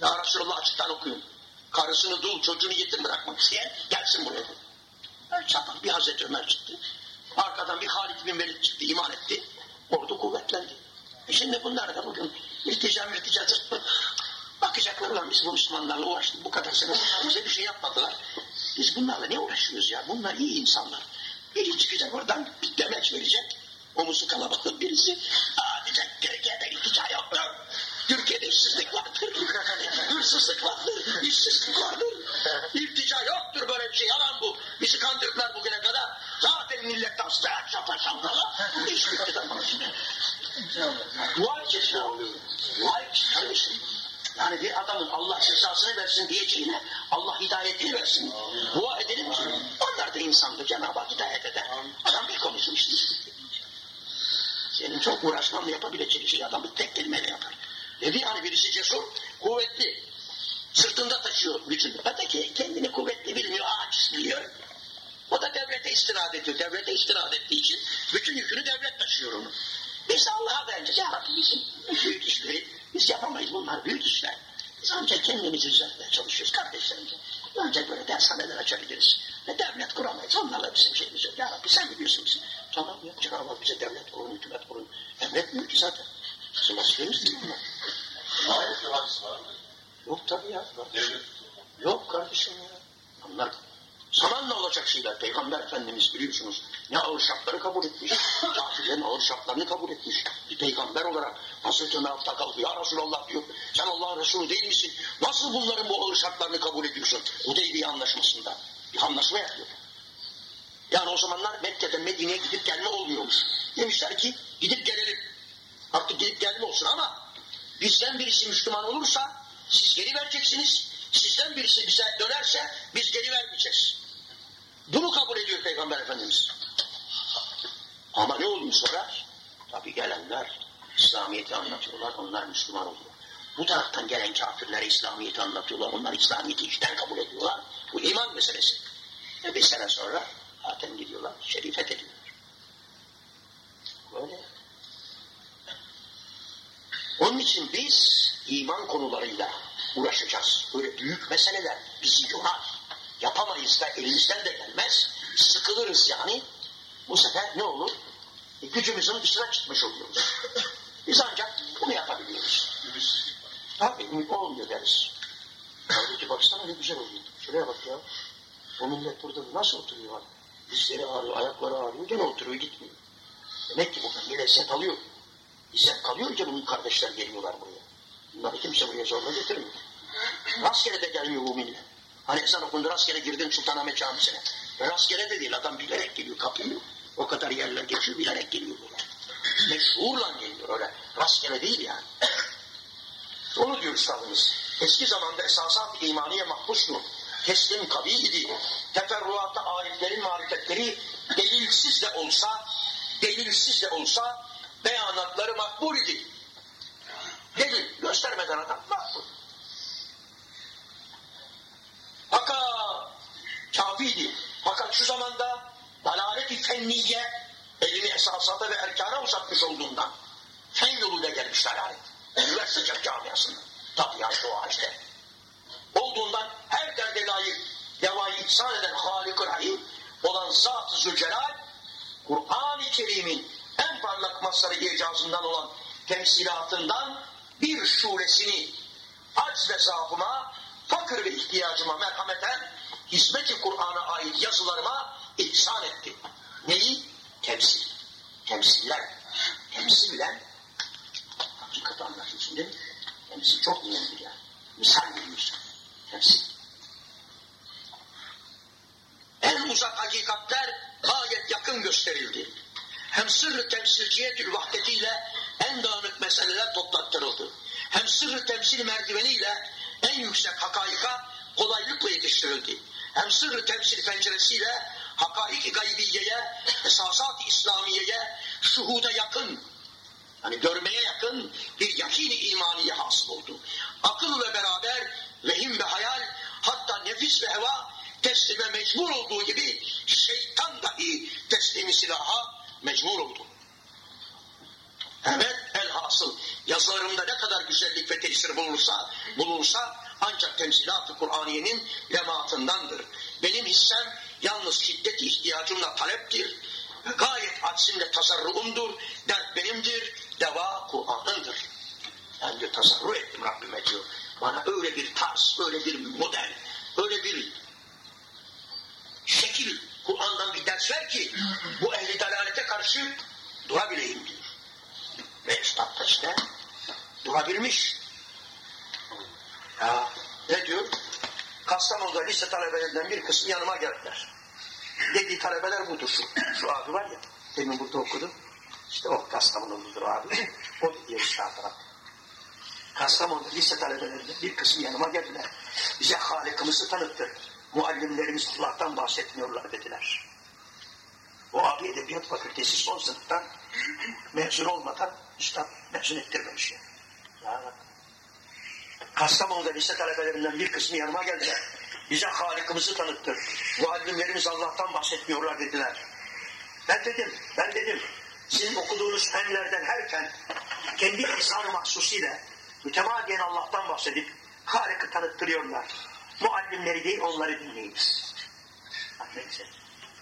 Ya Resulallah açıktan okuyun. Karısını, dul, çocuğunu yetim bırakmak isteyen gelsin buraya. Öyle çapak bir Hazreti Ömer çıktı. Arkadan bir Halid bin Velid çıktı, iman etti. Ordu kuvvetlendi. E şimdi bunlar da bugün iltica mirtica bakacaklar lan biz bu Müslümanlarla uğraştık bu kadar sene bunlar bize bir şey yapmadılar. Biz bunlarla ne uğraşıyoruz ya? Bunlar iyi insanlar. Biri çıkacak oradan bir demeç verecek. Omuzu kalabalık birisi. Aa diyecek Türkiye'de iltica yoktur. Türkiye'de işsizlik vardır. *laughs* Hırsızlık vardır. işsizlik vardır. *laughs* İltica yoktur böyle bir şey. Yalan bu. Bizi kandırdılar bugüne kadar. Zaten millet hasta. Şapa şampala. İş bitti zaman şimdi. Dua edeceğiz ya. Dua edeceğiz kardeşim. Yani bir adamın Allah cezasını versin diyeceğine Allah hidayetini versin. Dua edelim ki onlar da insandır. Cenab-ı Hak hidayet eder. Adam bir konuşmuştu. Senin çok uğraşmanla yapabileceğin şey adam bir tek kelimeyle yapar. Dedi yani birisi cesur, kuvvetli. Sırtında taşıyor gücünü. Öteki kendini kuvvetli bilmiyor, aciz biliyor. O da devlete istinad ediyor. Devlete istinad ettiği için bütün yükünü devlet taşıyor onu. Biz Allah'a bence ya Rabbi bizim büyük işleri biz yapamayız bunlar büyük işler. Biz ancak kendimizi düzeltmeye çalışıyoruz kardeşlerimce. Ancak böyle dershaneler açabiliriz. Ve devlet kuramayız. Onlarla bizim şeyimiz yok. Ya Rabbi sen biliyorsun bizi. Tamam ya Cenab-ı Hak bize devlet kurun, hükümet kurun. Emretmiyor ki zaten. Bizim vazifemiz değil bunlar. Yok tabii ya. Yok kardeşim ya. Onlar zamanla olacak şeyler. Peygamber Efendimiz biliyorsunuz ne ağır şartları kabul etmiş. Kafirlerin ağır şartlarını kabul etmiş. Bir peygamber olarak Hazreti Ömer hafta kalkıyor. Ya Resulallah diyor. Sen Allah'ın Resulü değil misin? Nasıl bunların bu ağır şartlarını kabul ediyorsun? Hudeybiye anlaşmasında. Bir anlaşma yapıyor. Yani o zamanlar Mekke'den Medine'ye gidip gelme olmuyormuş. Demişler ki gidip gelelim. Artık gidip gelme olsun ama bizden birisi Müslüman olursa siz geri vereceksiniz. Sizden birisi bize dönerse biz geri vermeyeceğiz. Bunu kabul ediyor Peygamber Efendimiz. Ama ne oluyor sonra? Tabi gelenler İslamiyet'i anlatıyorlar, onlar Müslüman oluyor. Bu taraftan gelen kafirlere İslamiyet'i anlatıyorlar, onlar İslamiyet'i içten kabul ediyorlar. Bu iman meselesi. Ve bir sene sonra zaten gidiyorlar, şerifet ediyorlar. Böyle. Onun için biz iman konularıyla uğraşacağız. Böyle büyük meseleler bizi yorar. Yapamayız da elimizden de gelmez. Sıkılırız yani. Bu sefer ne olur? E, gücümüzün dışına çıkmış oluyoruz. Biz ancak bunu yapabiliyoruz. Tabii ümit olmuyor deriz. Halbuki baksana ne güzel oluyor. Şuraya bak ya. O millet burada nasıl oturuyor abi? Dişleri ağrıyor, ayakları ağrıyor, gene oturuyor gitmiyor. Demek ki buradan bir lezzet alıyor. İzzet kalıyor ki bunun kardeşler geliyorlar buraya. Bunları kimse buraya zorla getirmiyor. Rastgele de gelmiyor bu millet. Hani ezan okundu rastgele girdin Sultanahmet Camisi'ne. Rastgele de değil adam bilerek geliyor kapıyor. O kadar yerler geçiyor bilerek geliyor buraya. Meşhurla geliyor öyle. Rastgele değil yani. Onu diyor üstadımız. Eski zamanda esasat imaniye mahpustu. Teslim kavi idi. Teferruatta ariflerin marifetleri delilsiz de olsa, delilsiz de olsa beyanatları makbul idi. Delil göstermeden adam makbul. Fakat kafiydi. Fakat şu zamanda dalalet-i fenniye elini esasata ve erkana uzatmış olduğundan fen yoluyla gelmiş dalalet. Üniversite camiasında. Tabiat doğa işte. Olduğundan her derde layık devayı ihsan eden Halik-ı Rahim olan Zat-ı Zülcelal Kur'an-ı Kerim'in en parlak masarı icazından olan temsilatından bir şuresini aciz ve zaafıma, fakir ve ihtiyacıma merhameten hizmet-i Kur'an'a ait yazılarıma ihsan etti. Neyi? Temsil. Temsiller. Temsille hakikati anlatıyorsun değil mi? Temsil çok önemlidir yani. Misal veriyorsun. Temsil. En uzak hakikatler gayet yakın gösterildi. Hem sırrı temsilciyetül vahdetiyle en dağınık meseleler toplattırıldı. Hem sırrı temsil merdiveniyle en yüksek yetiştirildi. Hem sırrı temsil penceresiyle hakaik gaybiyeye, esasat-ı İslamiye'ye, şuhuda yakın, hani görmeye yakın bir yakin-i imaniye hasıl oldu. Akıl ve beraber vehim ve hayal, hatta nefis ve heva teslime mecbur olduğu gibi şeytan dahi teslimi silaha mecbur oldu. Evet elhasıl yazılarımda ne kadar güzellik ve tesir bulursa, bulursa ancak temsilat-ı Kur'aniyenin lemaatındandır. Benim hissem yalnız şiddet ihtiyacımla taleptir. Gayet acsimle tasarruumdur. Dert benimdir. Deva Kur'an'ındır. Ben de tasarruf ettim Rabbime diyor. Bana öyle bir tarz, öyle bir model, öyle bir şekil Kur'an'dan bir ders ver ki bu ehli dalalete karşı durabileyim diyor. Ve Üstad işte durabilmiş. Ya ne diyor? Kastamonu'da lise talebelerinden bir kısmı yanıma geldiler. Dediği talebeler budur şu. Şu abi var ya, demin burada okudu. İşte o Kastamonu'ludur abi. O diyor Üstad'a. Kastamonu'da lise talebelerinden bir kısmı yanıma geldiler. Bize Halik'imizi tanıttı. Muallimlerimiz Allah'tan bahsetmiyorlar dediler. O abi Edebiyat Fakültesi son sınıftan mezun olmadan üstad mezun ettirmemiş yani. Ya. Kastamonu'da lise talebelerinden bir kısmı yanıma geldiler. Bize Halik'imizi tanıttı. Muallimlerimiz Allah'tan bahsetmiyorlar dediler. Ben dedim, ben dedim. Sizin okuduğunuz fenlerden her fen kendi lisan-ı mahsusuyla mütemadiyen Allah'tan bahsedip Halik'i tanıttırıyorlar. Muallimleri değil onları dinleyiniz.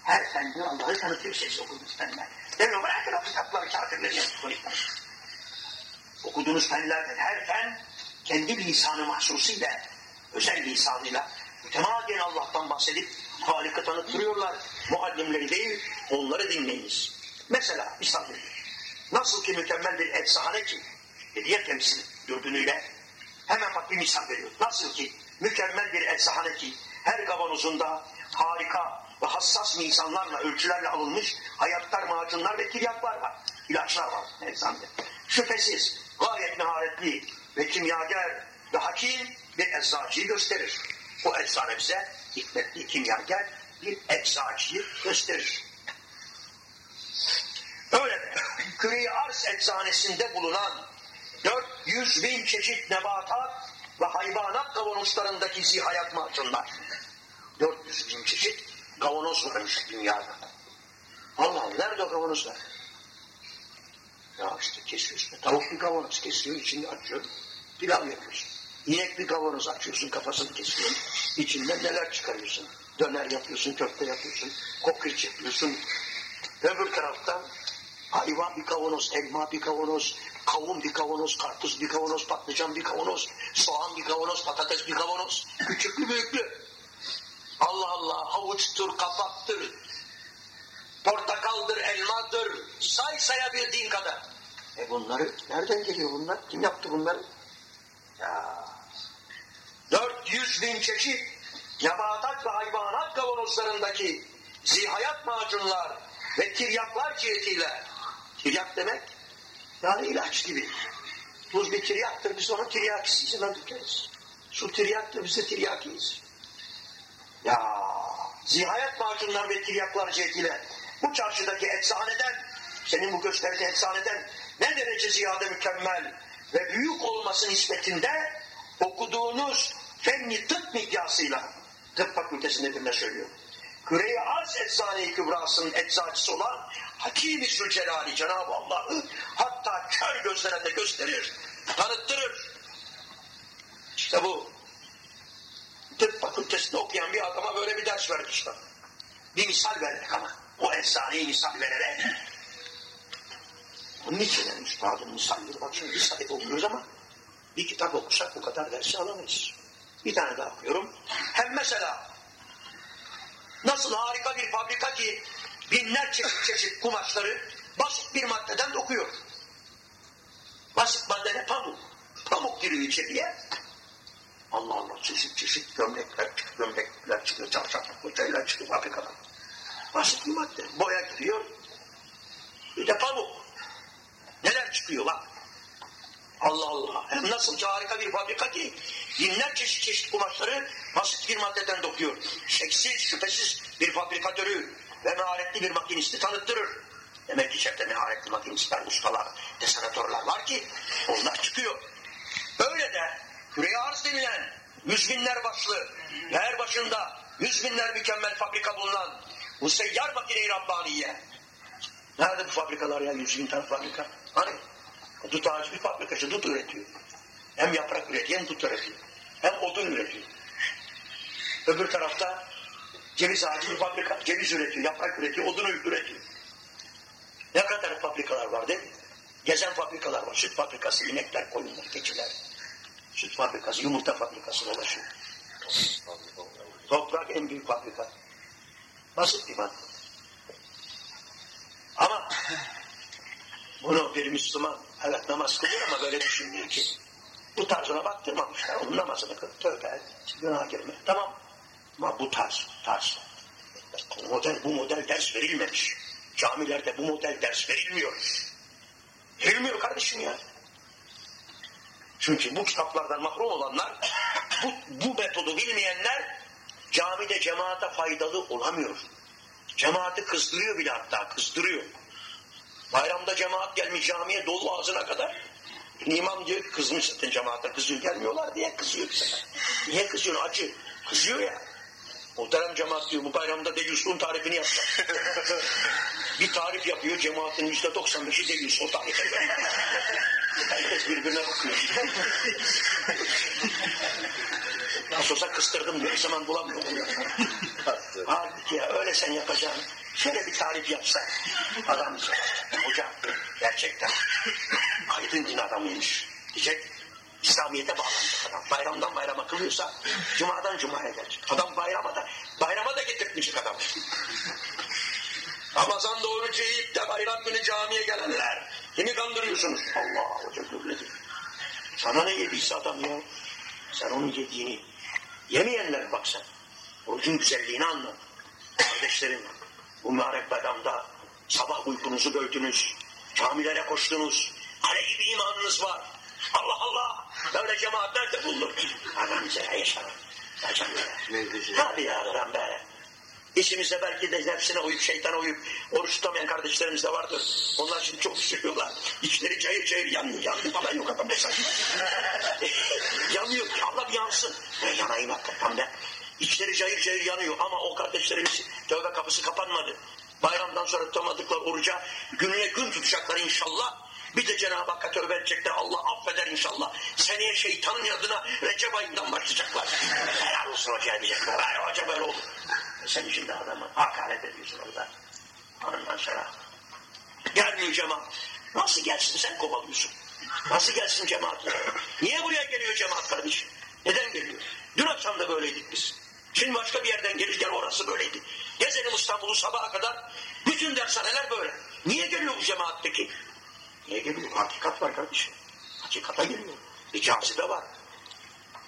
Her fen diyor Allah'ı tanıtıyor siz okuduğunuz fenler. Demiyor bırakın o kitapları kafirleri yapın. Okuduğunuz fenlerden her fen kendi lisanı mahsusuyla, özel lisanıyla mütemadiyen Allah'tan bahsedip Halik'i tanıttırıyorlar. Muallimleri değil, onları dinleyiniz. Mesela misal Nasıl ki mükemmel bir efsane ki, hediye temsil dürbünüyle hemen bak bir misal veriyor. Nasıl ki mükemmel bir efsane ki her kavanozunda harika ve hassas nisanlarla, ölçülerle alınmış hayatlar, macunlar ve tiryaklar var. İlaçlar var eczanede. Şüphesiz gayet maharetli ve kimyager ve hakim bir eczacıyı gösterir. Bu eczane bize hikmetli kimyager bir eczacıyı gösterir. Öyle de Kırı Ars eczanesinde bulunan 400 bin çeşit nebatat ve hayvanat kavanozlarındaki zihayat macunlar. 400 bin çeşit kavanoz varmış dünyada. Allah nerede o kavanozlar? Ya işte kesiyorsun. Tavuk bir kavanoz kesiyor, içini açıyor. Pilav yapıyorsun. İnek bir kavanoz açıyorsun, kafasını kesiyorsun. İçinden neler çıkarıyorsun. Döner yapıyorsun, köfte yapıyorsun, kokoreç yapıyorsun. Öbür taraftan hayvan bir kavanoz, elma bir kavanoz, kavun bir kavanoz, karpuz bir kavanoz, patlıcan bir kavanoz, soğan bir kavanoz, patates bir kavanoz. Küçüklü büyüklü. Allah Allah havuçtur, kapaktır, portakaldır, elmadır, say sayabildiğin kadar. E bunları nereden geliyor bunlar? Kim yaptı bunları? Ya 400 bin çeşit nebatat ve hayvanat kavanozlarındaki zihayat macunlar ve tiryaklar cihetiyle tiryak demek yani ilaç gibi. Tuz bir tiryaktır. Biz onu tiryakisiyiz. dökeriz. Su tiryaktır. Biz de tiryakiyiz. Ya zihayat macunlar ve tiryaklar cihetiyle bu çarşıdaki eczaneden senin bu gösterdiğin eczaneden ne derece ziyade mükemmel ve büyük olması nispetinde okuduğunuz fenni tıp mikyasıyla tıp fakültesinde ne söylüyor. Küre-i Arz Eczane-i Kübrası'nın eczacısı olan Hakim-i Zülcelali Cenab-ı Allah'ı hatta kör gözlere gösterir, tanıttırır. İşte bu tıp fakültesinde okuyan bir adama böyle bir ders verdik işte. Bir misal verdik ama o efsaneyi misal vererek. Onun için yani üstadın misalleri bak şimdi bir sayfa okuyoruz ama bir kitap okusak bu kadar dersi alamayız. Bir tane daha okuyorum. Hem mesela nasıl harika bir fabrika ki binler çeşit çeşit kumaşları basit bir maddeden dokuyor. Basit madde ne? Pamuk. Pamuk giriyor içeriye. Allah Allah çeşit çeşit gömlekler çıkıyor, gömlekler çıkıyor, çarşaflık şeyler çıkıyor fabrikadan. Basit bir madde. Boya giriyor. Bir de pamuk. Neler çıkıyor bak. Allah Allah. Hem nasıl ki harika bir fabrika ki binler çeşit çeşit kumaşları basit bir maddeden dokuyor. Şeksiz, şüphesiz bir fabrikatörü ve maharetli bir makinisti tanıttırır. Demek ki içeride maharetli makinistler, ustalar, desanatörler var ki onlar çıkıyor. Öyle de küreye arz denilen yüz binler başlı ve her başında yüz binler mükemmel fabrika bulunan bu seyyar makine-i Rabbaniye. Nerede bu fabrikalar ya? Yüz bin tane fabrika. Hani? Dut ağacı bir fabrikası dut üretiyor. Hem yaprak üretiyor hem dut üretiyor. Hem odun üretiyor. Öbür tarafta ceviz ağacı bir fabrika. Ceviz üretiyor, yaprak üretiyor, odun üretiyor. Ne kadar fabrikalar var değil mi? Gezen fabrikalar var. Süt fabrikası, inekler, koyunlar, keçiler. Süt fabrikası, yumurta fabrikası dolaşıyor. Toprak en büyük fabrika. Basit bir madde. Ama bunu bir Müslüman evet namaz kılıyor ama böyle düşünmüyor ki. Bu tarzına baktırmamışlar. Onun namazını kıl. Tövbe. Günaha girme. Tamam. Ama bu tarz, tarz. Bu model, bu model ders verilmemiş. Camilerde bu model ders verilmiyor. Verilmiyor kardeşim ya. Çünkü bu kitaplardan mahrum olanlar, bu, bu metodu bilmeyenler camide cemaate faydalı olamıyor. Cemaati kızdırıyor bile hatta, kızdırıyor. Bayramda cemaat gelmiş camiye dolu ağzına kadar. İmam diyor kızmış zaten cemaate kızıyor gelmiyorlar diye kızıyor bize. Niye kızıyor acı? Kızıyor ya. Muhterem cemaat diyor bu bayramda Deyus'un tarifini yapacak. *laughs* bir tarif yapıyor cemaatin yüzde doksan beşi Deyus o tarife. Herkes birbirine bakıyor. Nasıl olsa kıstırdım diyor. zaman bulamıyorum. Halbuki ya öyle sen yapacaksın. Şöyle bir tarif yapsan. Adam diyecek. Hocam gerçekten aydın din adamıymış. Diyecek. İslamiyet'e bağlandı adam. Bayramdan bayrama kılıyorsa cumadan cumaya gelecek. Adam bayrama da bayrama da getirtmiş adam. Ramazan oruç yiyip de bayram günü camiye gelenler. Kimi kandırıyorsunuz? Allah hoca gürledi. Sana ne yediyse adam ya. Sen onun yediğini. Yemeyenler bak sen. Orucun güzelliğini anla. Kardeşlerim mübarek bayramda sabah uykunuzu böldünüz. Camilere koştunuz. Kale gibi imanınız var. Allah Allah. Böyle cemaatler de bulunur. Adam bize yaşar. Tabii ya adam be. İçimizde belki de nefsine uyup şeytana uyup oruç tutamayan kardeşlerimiz de vardır. Onlar şimdi çok üzülüyorlar. İçleri cayır cayır yanıyor. Yandı falan yok adam *laughs* yanıyor. Allah bir yansın. Ben yanayım hakikaten ben. İçleri cayır cayır yanıyor ama o kardeşlerimiz tövbe kapısı kapanmadı. Bayramdan sonra tutamadıkları oruca gününe gün tutacaklar inşallah. Bir de Cenab-ı Hakk'a tövbe edecekler. Allah affeder inşallah. Seneye şeytanın adına Recep ayından başlayacaklar. Helal olsun hoca diyecekler. Hayır hoca böyle olur. Sen şimdi adamı hakaret ediyorsun orada. Ondan sonra gelmiyor cemaat. Nasıl gelsin sen kovalıyorsun? Nasıl gelsin cemaat? Niye buraya geliyor cemaat kardeşim? Neden geliyor? Dün akşam da böyleydik biz. Şimdi başka bir yerden gelir gel orası böyleydi. Gezelim İstanbul'u sabaha kadar. Bütün dershaneler böyle. Niye geliyor bu cemaat peki? Niye geliyor? Hakikat var kardeşim. Hakikata geliyor. Bir cazibe var.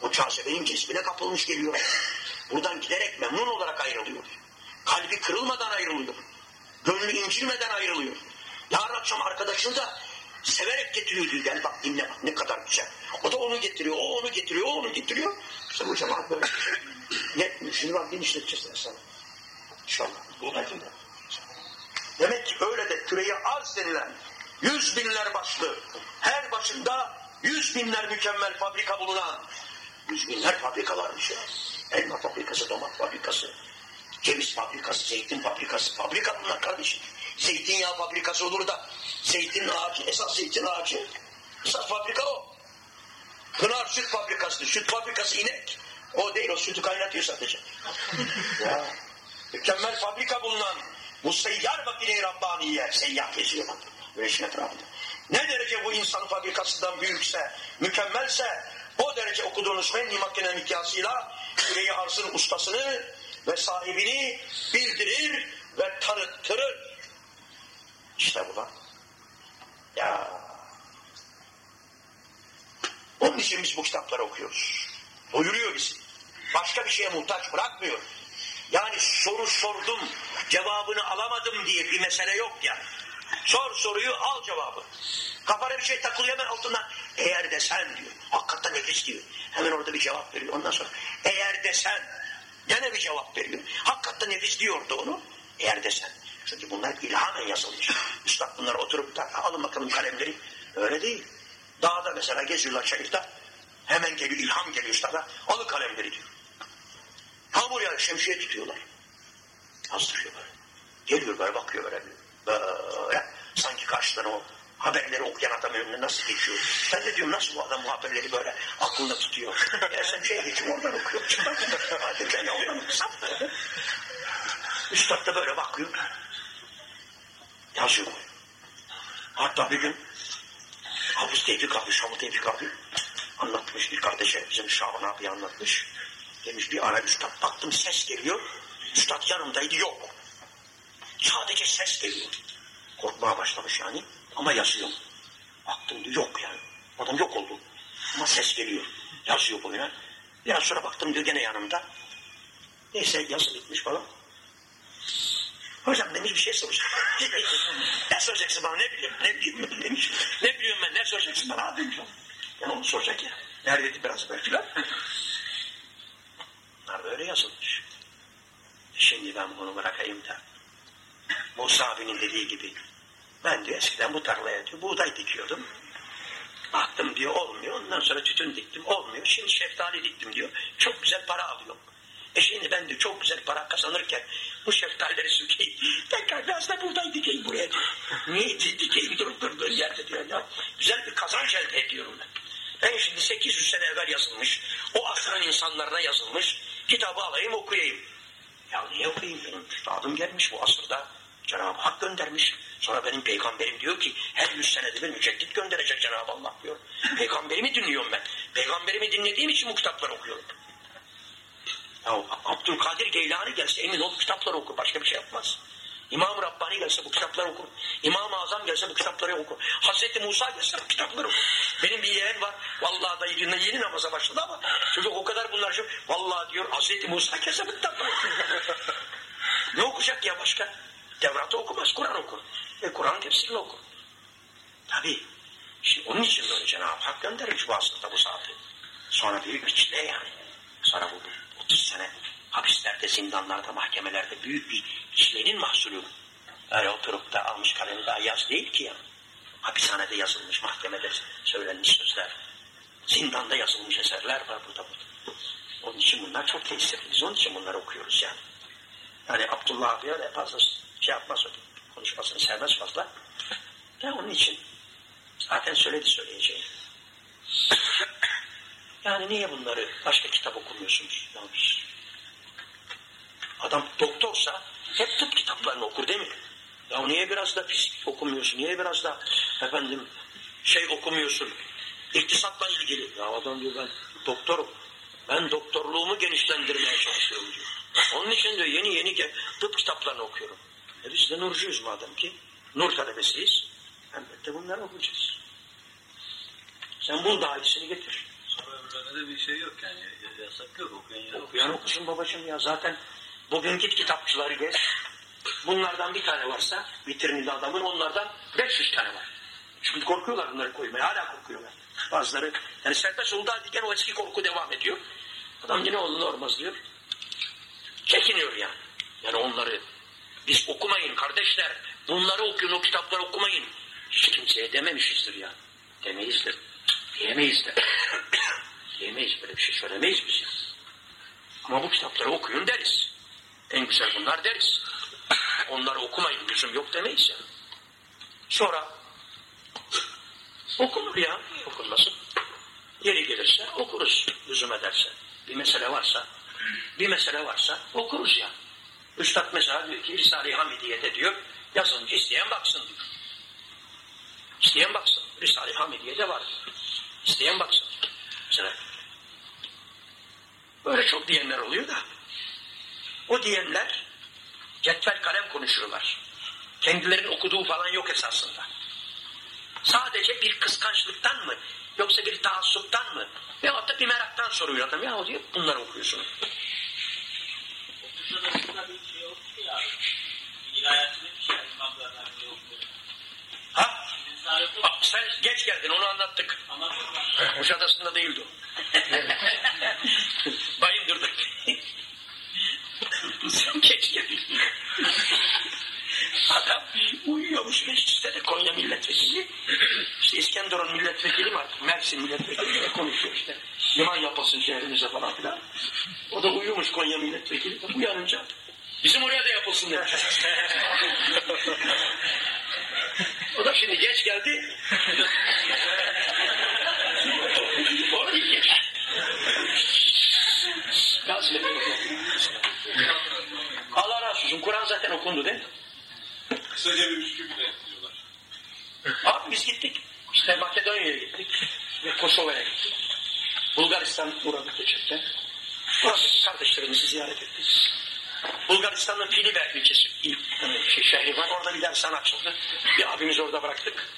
O cazibenin cezbine kapılmış geliyor. Buradan giderek memnun olarak ayrılıyor. Kalbi kırılmadan ayrılıyor. Gönlü incilmeden ayrılıyor. Yarın akşam arkadaşını da severek getiriyor. Gel bak dinle bak ne kadar güzel. O da onu getiriyor, o onu getiriyor, o onu getiriyor. İşte bu cemaat böyle. *laughs* Yetmiyor. Şimdi bak genişleteceğiz sana. İnşallah. Bu Demek ki öyle de küreye arz denilen yüz binler başlı, her başında yüz binler mükemmel fabrika bulunan, yüz binler fabrikalarmış ya. Elma fabrikası, domat fabrikası, ceviz fabrikası, zeytin fabrikası, fabrika bunlar kardeşim. Zeytinyağı fabrikası olur da, zeytin ağacı, esas zeytin ağacı, esas fabrika o. Pınar süt fabrikası, süt fabrikası inek. O değil, o sütü kaynatıyor sadece. *laughs* ya, mükemmel fabrika bulunan, bu seyyar makine-i Rabbaniye, seyyar geziyor bak, güneşin etrafında. Ne derece bu insan fabrikasından büyükse, mükemmelse, o derece okuduğunuz fenni makine mikyasıyla küreyi arzın ustasını ve sahibini bildirir ve tanıttırır. İşte bu lan. Ya. Onun için biz bu kitapları okuyoruz. Doyuruyor bizi. Başka bir şeye muhtaç bırakmıyor. Yani soru sordum, cevabını alamadım diye bir mesele yok ya. Sor soruyu, al cevabı. Kafana bir şey takılıyor hemen altından eğer desen diyor. Hakikaten nefis diyor. Hemen orada bir cevap veriyor. Ondan sonra eğer desen gene bir cevap veriyor. Hakikaten nefis diyordu onu. Eğer desen. Çünkü bunlar ilhamen yazılmış. Üstad bunlar oturup da alın bakalım kalemleri. Öyle değil. Dağda mesela geziyorlar şerifte. Hemen geliyor ilham geliyor üstada. Alın kalemleri diyor. Yağmur yağıyor şemsiye tutuyorlar. Yazdırıyor böyle. Geliyor böyle bakıyor böyle. Böyle. Sanki karşıdan o haberleri okuyan adam önüne nasıl geçiyor. Ben de diyorum nasıl bu adam bu haberleri böyle aklında tutuyor. *laughs* Ya sen şey geçim oradan okuyor. *laughs* Hadi ben oradan okusam. Üstad da böyle bakıyor. Yazıyor. Hatta bir gün Hafız Tevfik abi, Şamı Tevfik abi anlatmış bir kardeşe bizim Şaban abi anlatmış. Demiş bir ara üstad baktım ses geliyor. Üstad yanımdaydı yok. Sadece ses geliyor. Korkmaya başlamış yani. Ama yazıyor. Baktım yok yani. Adam yok oldu. Ama ses geliyor. Yazıyor böyle. Biraz sonra baktım diyor gene yanımda. Neyse yazı bitmiş falan. Hocam demiş bir şey soracağım. *laughs* ne soracaksın bana ne bileyim ne ben demiş. Ne biliyorum ben ne soracaksın bana demiş. Ben onu soracak ya. Neredeydi biraz belki lan. Bunlar böyle *laughs* yazılmış. Şimdi ben bunu bırakayım da. Musa abinin dediği gibi. Ben diyor eskiden bu tarlaya diyor buğday dikiyordum. Baktım diyor olmuyor. Ondan sonra tütün diktim olmuyor. Şimdi şeftali diktim diyor. Çok güzel para alıyorum. E şimdi ben de çok güzel para kazanırken bu şeftalileri sökeyim. Tekrar biraz da buğday dikeyim buraya. Niye dikeyim durup durduğun yerde diyor ya. Güzel bir kazanç elde ediyorum ben. Ben şimdi 800 sene evvel yazılmış, o asrın insanlarına yazılmış, kitabı alayım okuyayım. Ya niye okuyayım benim üstadım gelmiş bu asırda. Cenab-ı Hak göndermiş. Sonra benim peygamberim diyor ki her yüz senede bir müceddit gönderecek Cenab-ı Allah diyor. Peygamberimi dinliyorum ben. Peygamberimi dinlediğim için bu kitapları okuyorum. Ya Abdülkadir Geylani gelse emin ol kitapları okur. Başka bir şey yapmaz. İmam-ı Rabbani gelse bu kitapları okur. İmam-ı Azam gelse bu kitapları okur. Hazreti Musa gelse bu kitapları okur. Benim bir yeğen var. Vallahi da yeni, yeni namaza başladı ama çocuk o kadar bunlar şu. Vallahi diyor Hazreti Musa gelse bu kitapları okur. ne okuyacak ya başka? Tevrat'ı okumaz, Kur'an okur. Ve Kur'an tefsirini okur. Tabi. Şimdi onun için böyle Cenab-ı Hak göndermiş bu aslında bu saati. Sonra büyük bir çile yani. Sonra bu 30 sene hapislerde, zindanlarda, mahkemelerde büyük bir çilenin mahsulü. Öyle oturup da almış kalemi daha yaz değil ki ya. Hapishanede yazılmış, mahkemede söylenmiş sözler. Zindanda yazılmış eserler var burada. burada. Onun için bunlar çok tesirliyiz. Onun için bunları okuyoruz yani. Yani Abdullah abi öyle fazla şey yapmaz. Konuşmasını sevmez fazla. Ya onun için. Zaten söyledi söyleyeceği. Yani niye bunları başka kitap okumuyorsunuz? Yanlış. Adam doktorsa hep tıp kitaplarını okur değil mi? Ya niye biraz da fizik okumuyorsun? Niye biraz da efendim şey okumuyorsun? İktisatla ilgili. Ya adam diyor ben doktorum. Ben doktorluğumu genişlendirmeye çalışıyorum diyor. Onun için diyor yeni yeni tıp kitaplarını okuyorum. E biz de nurcuyuz madem ki. Nur talebesiyiz. Elbette bunları okuyacağız. Sen bul daha getir. De bir şey yok yani. Yasak yok. Okuyan yok. Okuyan okusun babacığım ya. Zaten bugün git kitapçıları gez. Bunlardan bir tane varsa vitrininde adamın onlardan 500 tane var. Şimdi korkuyorlar bunları koymaya. Hala korkuyorlar. Bazıları yani Sertaç Uludağ diken o eski korku devam ediyor. Adam yine onu olmaz diyor. Çekiniyor yani. Yani onları biz okumayın kardeşler. Bunları okuyun o kitapları okumayın. Hiç kimseye dememişizdir ya. Demeyizdir. Diyemeyiz de. Diyemeyiz böyle bir şey söylemeyiz biz ya. Ama bu kitapları okuyun deriz. En güzel bunlar deriz. Onları okumayın lüzum yok demeyiz ya. Sonra okunur ya. Okunmasın. Yeri gelirse okuruz lüzum ederse. Bir mesele varsa bir mesele varsa okuruz ya. Üstad mesela diyor ki Risale-i Hamidiye'de diyor yazılmış isteyen baksın diyor. İsteyen baksın. Risale-i Hamidiye'de var. İsteyen baksın. Mesela böyle çok diyenler oluyor da o diyenler cetvel kalem konuşuyorlar. Kendilerinin okuduğu falan yok esasında. Sadece bir kıskançlıktan mı yoksa bir taassuptan mı veyahut da bir meraktan soruyor adam. Ya o diyor bunları okuyorsun. Ha? Bak, sen geç geldin onu anlattık. Kuşadası'nda değildi o. Bayındırdık. Sen kek Adam uyuyormuş mecliste de Konya milletvekili. İşte İskenderun milletvekili mi artık? Mersin milletvekiliyle konuşuyor işte. Liman yapılsın şehrimize falan filan. O da uyumuş Konya milletvekili. Uyanınca bizim oraya da yapılsın demiş. o da şimdi geç geldi. Orada veriyor. Allah razı olsun. Kur'an zaten okundu değil mi? Kısaca bir de diyorlar. Abi biz gittik. İşte Makedonya'ya gittik. Ve Kosova'ya gittik. Bulgaristan uğradı geçerken. Oradaki kardeşlerimizi ziyaret ettik. Bulgaristan'ın Filiber ilçesi, ilk e, şey, şehri var. Orada bir dershane açıldı. Bir abimiz orada bıraktık.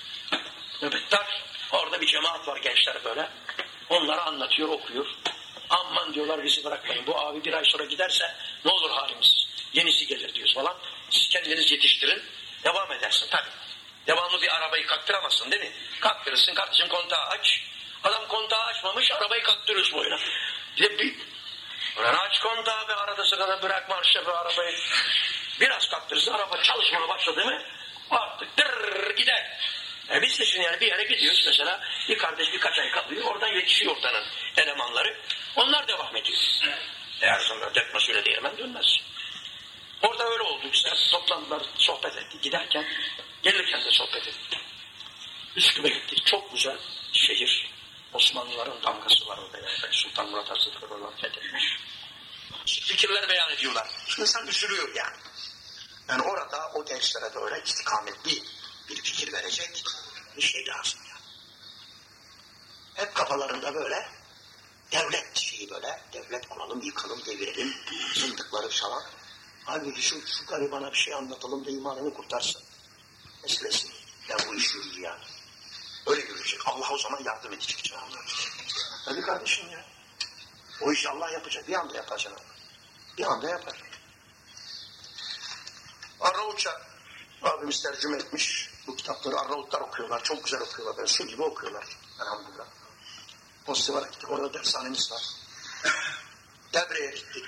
Nöbetler. Orada bir cemaat var gençler böyle. Onlara anlatıyor, okuyor. Aman diyorlar bizi bırakmayın. Bu abi bir ay sonra giderse ne olur halimiz? Yenisi gelir diyoruz falan. Siz kendiniz yetiştirin. Devam edersin tabii. Devamlı bir arabayı kalktıramazsın değil mi? Kalktırırsın kardeşim kontağı aç. Adam kontağı açmamış arabayı kalktırıyoruz boyuna. Bir de bir Ulan aç kontağı be arada sırada bırakma işte be arabayı. Biraz kalktırırsın araba çalışmaya başladı mı artık dırr gider. E biz de şimdi yani bir yere gidiyoruz mesela bir kardeş birkaç ay kalıyor oradan yetişiyor ortanın elemanları. Onlar devam ediyor. Eğer sonra dökme öyle değirmen dönmez. Orada öyle oldu işte toplandılar sohbet ettik giderken gelirken de sohbet ettik. Üsküp'e gittik çok güzel şehir. Osmanlıların damgası var orada yani. Sultan Murat Hazretleri oraları fethetmiş. Fikirler beyan ediyorlar. İnsan üzülüyor yani. Yani orada o gençlere de öyle istikametli bir fikir verecek bir şey lazım yani. Hep kafalarında böyle devlet şeyi böyle, devlet kuralım, yıkalım, devirelim, zındıkları falan. Halbuki şu, şu garibana bir şey anlatalım da imanını kurtarsın. Meselesi. Ya bu iş yürür yani. Öyle görecek. Allah o zaman yardım edecek Hak. Tabii kardeşim ya. O işi Allah yapacak. Bir anda yapar Hak. Bir anda yapar. Arnavutça abimiz tercüme etmiş. Bu kitapları Arnavutlar okuyorlar. Çok güzel okuyorlar. Böyle su gibi okuyorlar. Elhamdülillah. Pozitivara gittik. Orada dershanemiz var. Debre'ye gittik.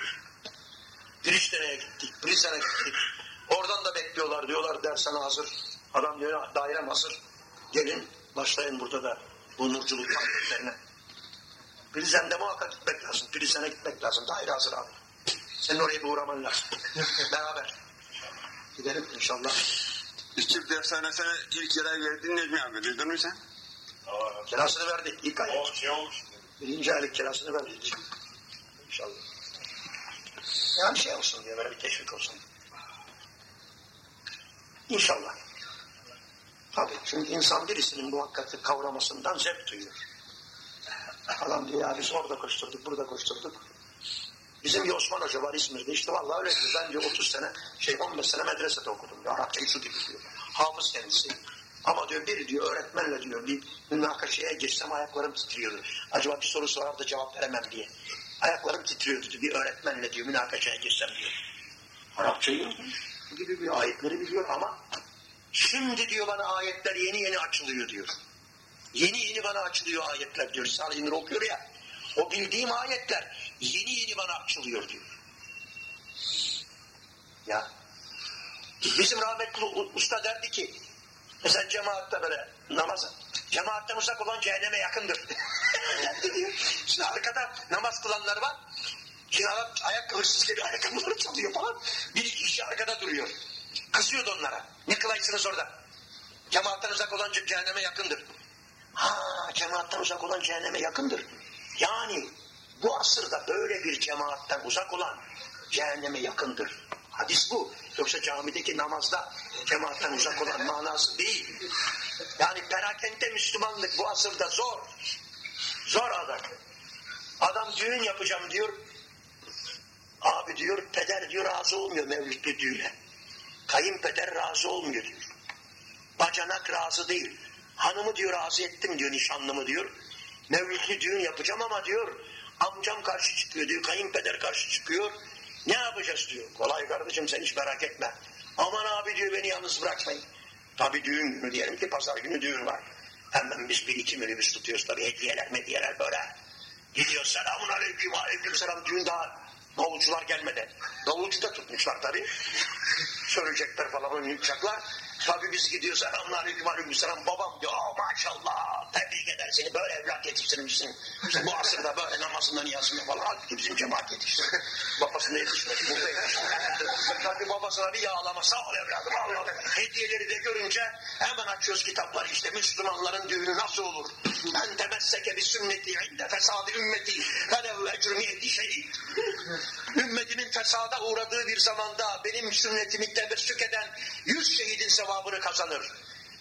Diriştene'ye gittik. Brisen'e gittik. Oradan da bekliyorlar. Diyorlar dershane hazır. Adam diyor dairem hazır. Gelin başlayın burada da bu nurculuk faaliyetlerine. Prizen'de muhakkak gitmek lazım. Prizen'e gitmek lazım. Daire hazır abi. Senin oraya bir uğraman lazım. *laughs* Beraber. Gidelim inşallah. Üsküp dershanesine ilk kira verdin Necmi abi. Duydun mu sen? Aa, Kirasını verdik. İlk ay. o şey olmuş. Birinci aylık kirasını verdik. İnşallah. Yani şey olsun diye böyle bir teşvik olsun. İnşallah. Tabii çünkü insan birisinin bu hakikati kavramasından zevk duyuyor. Adam diyor ya biz orada koşturduk, burada koşturduk. Bizim bir Osman Hoca var İzmir'de işte vallahi öyle diyor. Ben diyor 30 sene, şey 15 sene medresede okudum diyor. Arapçayı şu gibi diyor. Hafız kendisi. Ama diyor bir diyor öğretmenle diyor bir münakaşaya girsem ayaklarım titriyordu. Acaba bir soru sorar da cevap veremem diye. Ayaklarım titriyordu diyor. Bir öğretmenle diyor münakaşaya girsem diyor. Arapçayı gibi bir ayetleri biliyor ama şimdi diyor bana ayetler yeni yeni açılıyor diyor. Yeni yeni bana açılıyor ayetler diyor. Risale-i okuyor ya. O bildiğim ayetler yeni yeni bana açılıyor diyor. Ya. Bizim rahmetli usta derdi ki mesela cemaatte böyle namaz cemaatten uzak olan cehenneme yakındır. *laughs* diyor. Şimdi arkada namaz kılanlar var. Kiralat ayak hırsız gibi ayakkabıları çalıyor falan. Bir iki kişi arkada duruyor. Kızıyordu onlara. Ne kılaysınız orada? Cemaatten uzak olan cehenneme yakındır. Ha, cemaatten uzak olan cehenneme yakındır. Yani bu asırda böyle bir cemaatten uzak olan cehenneme yakındır. Hadis bu. Yoksa camideki namazda cemaatten uzak olan manası değil. Yani perakende Müslümanlık bu asırda zor. Zor adam. Adam düğün yapacağım diyor. Abi diyor peder diyor razı olmuyor mevlütlü düğüne. Kayınpeder razı olmuyor diyor. Bacanak razı değil. Hanımı diyor razı ettim diyor nişanlımı diyor. Mevlütlü düğün yapacağım ama diyor amcam karşı çıkıyor diyor. Kayınpeder karşı çıkıyor. Ne yapacağız diyor. Kolay kardeşim sen hiç merak etme. Aman abi diyor beni yalnız bırakmayın. Tabii düğün günü diyelim ki pazar günü düğün var. Hemen biz bir iki minibüs tutuyoruz tabii hediyeler mediyeler böyle. Gidiyor selamun aleyküm aleyküm selam düğün daha davulcular gelmeden. Davulcu da tutmuşlar tabii. Söyleyecekler falan oynayacaklar. Tabii biz gidiyoruz selamünaleyküm aleykümselam babam diyor "Aa, maşallah tebrik eder seni böyle evlat yetiştirmişsin. İşte bu asırda böyle namazından niyazında falan halbuki bizim cemaat yetiştirdi. Babasında yetişmedi burada yetişti. Tabii babasına bir yağlama sağ ol evladım Allah Allah. Hediyeleri de görünce hemen açıyoruz kitapları işte Müslümanların düğünü nasıl olur? Ben temesseke bir sünneti inde fesadi ümmeti felev ecrümiyeti şehit. Ümmetimin fesada uğradığı bir zamanda benim sünnetimi tebessük eden yüz şehidin sevabını kazanır.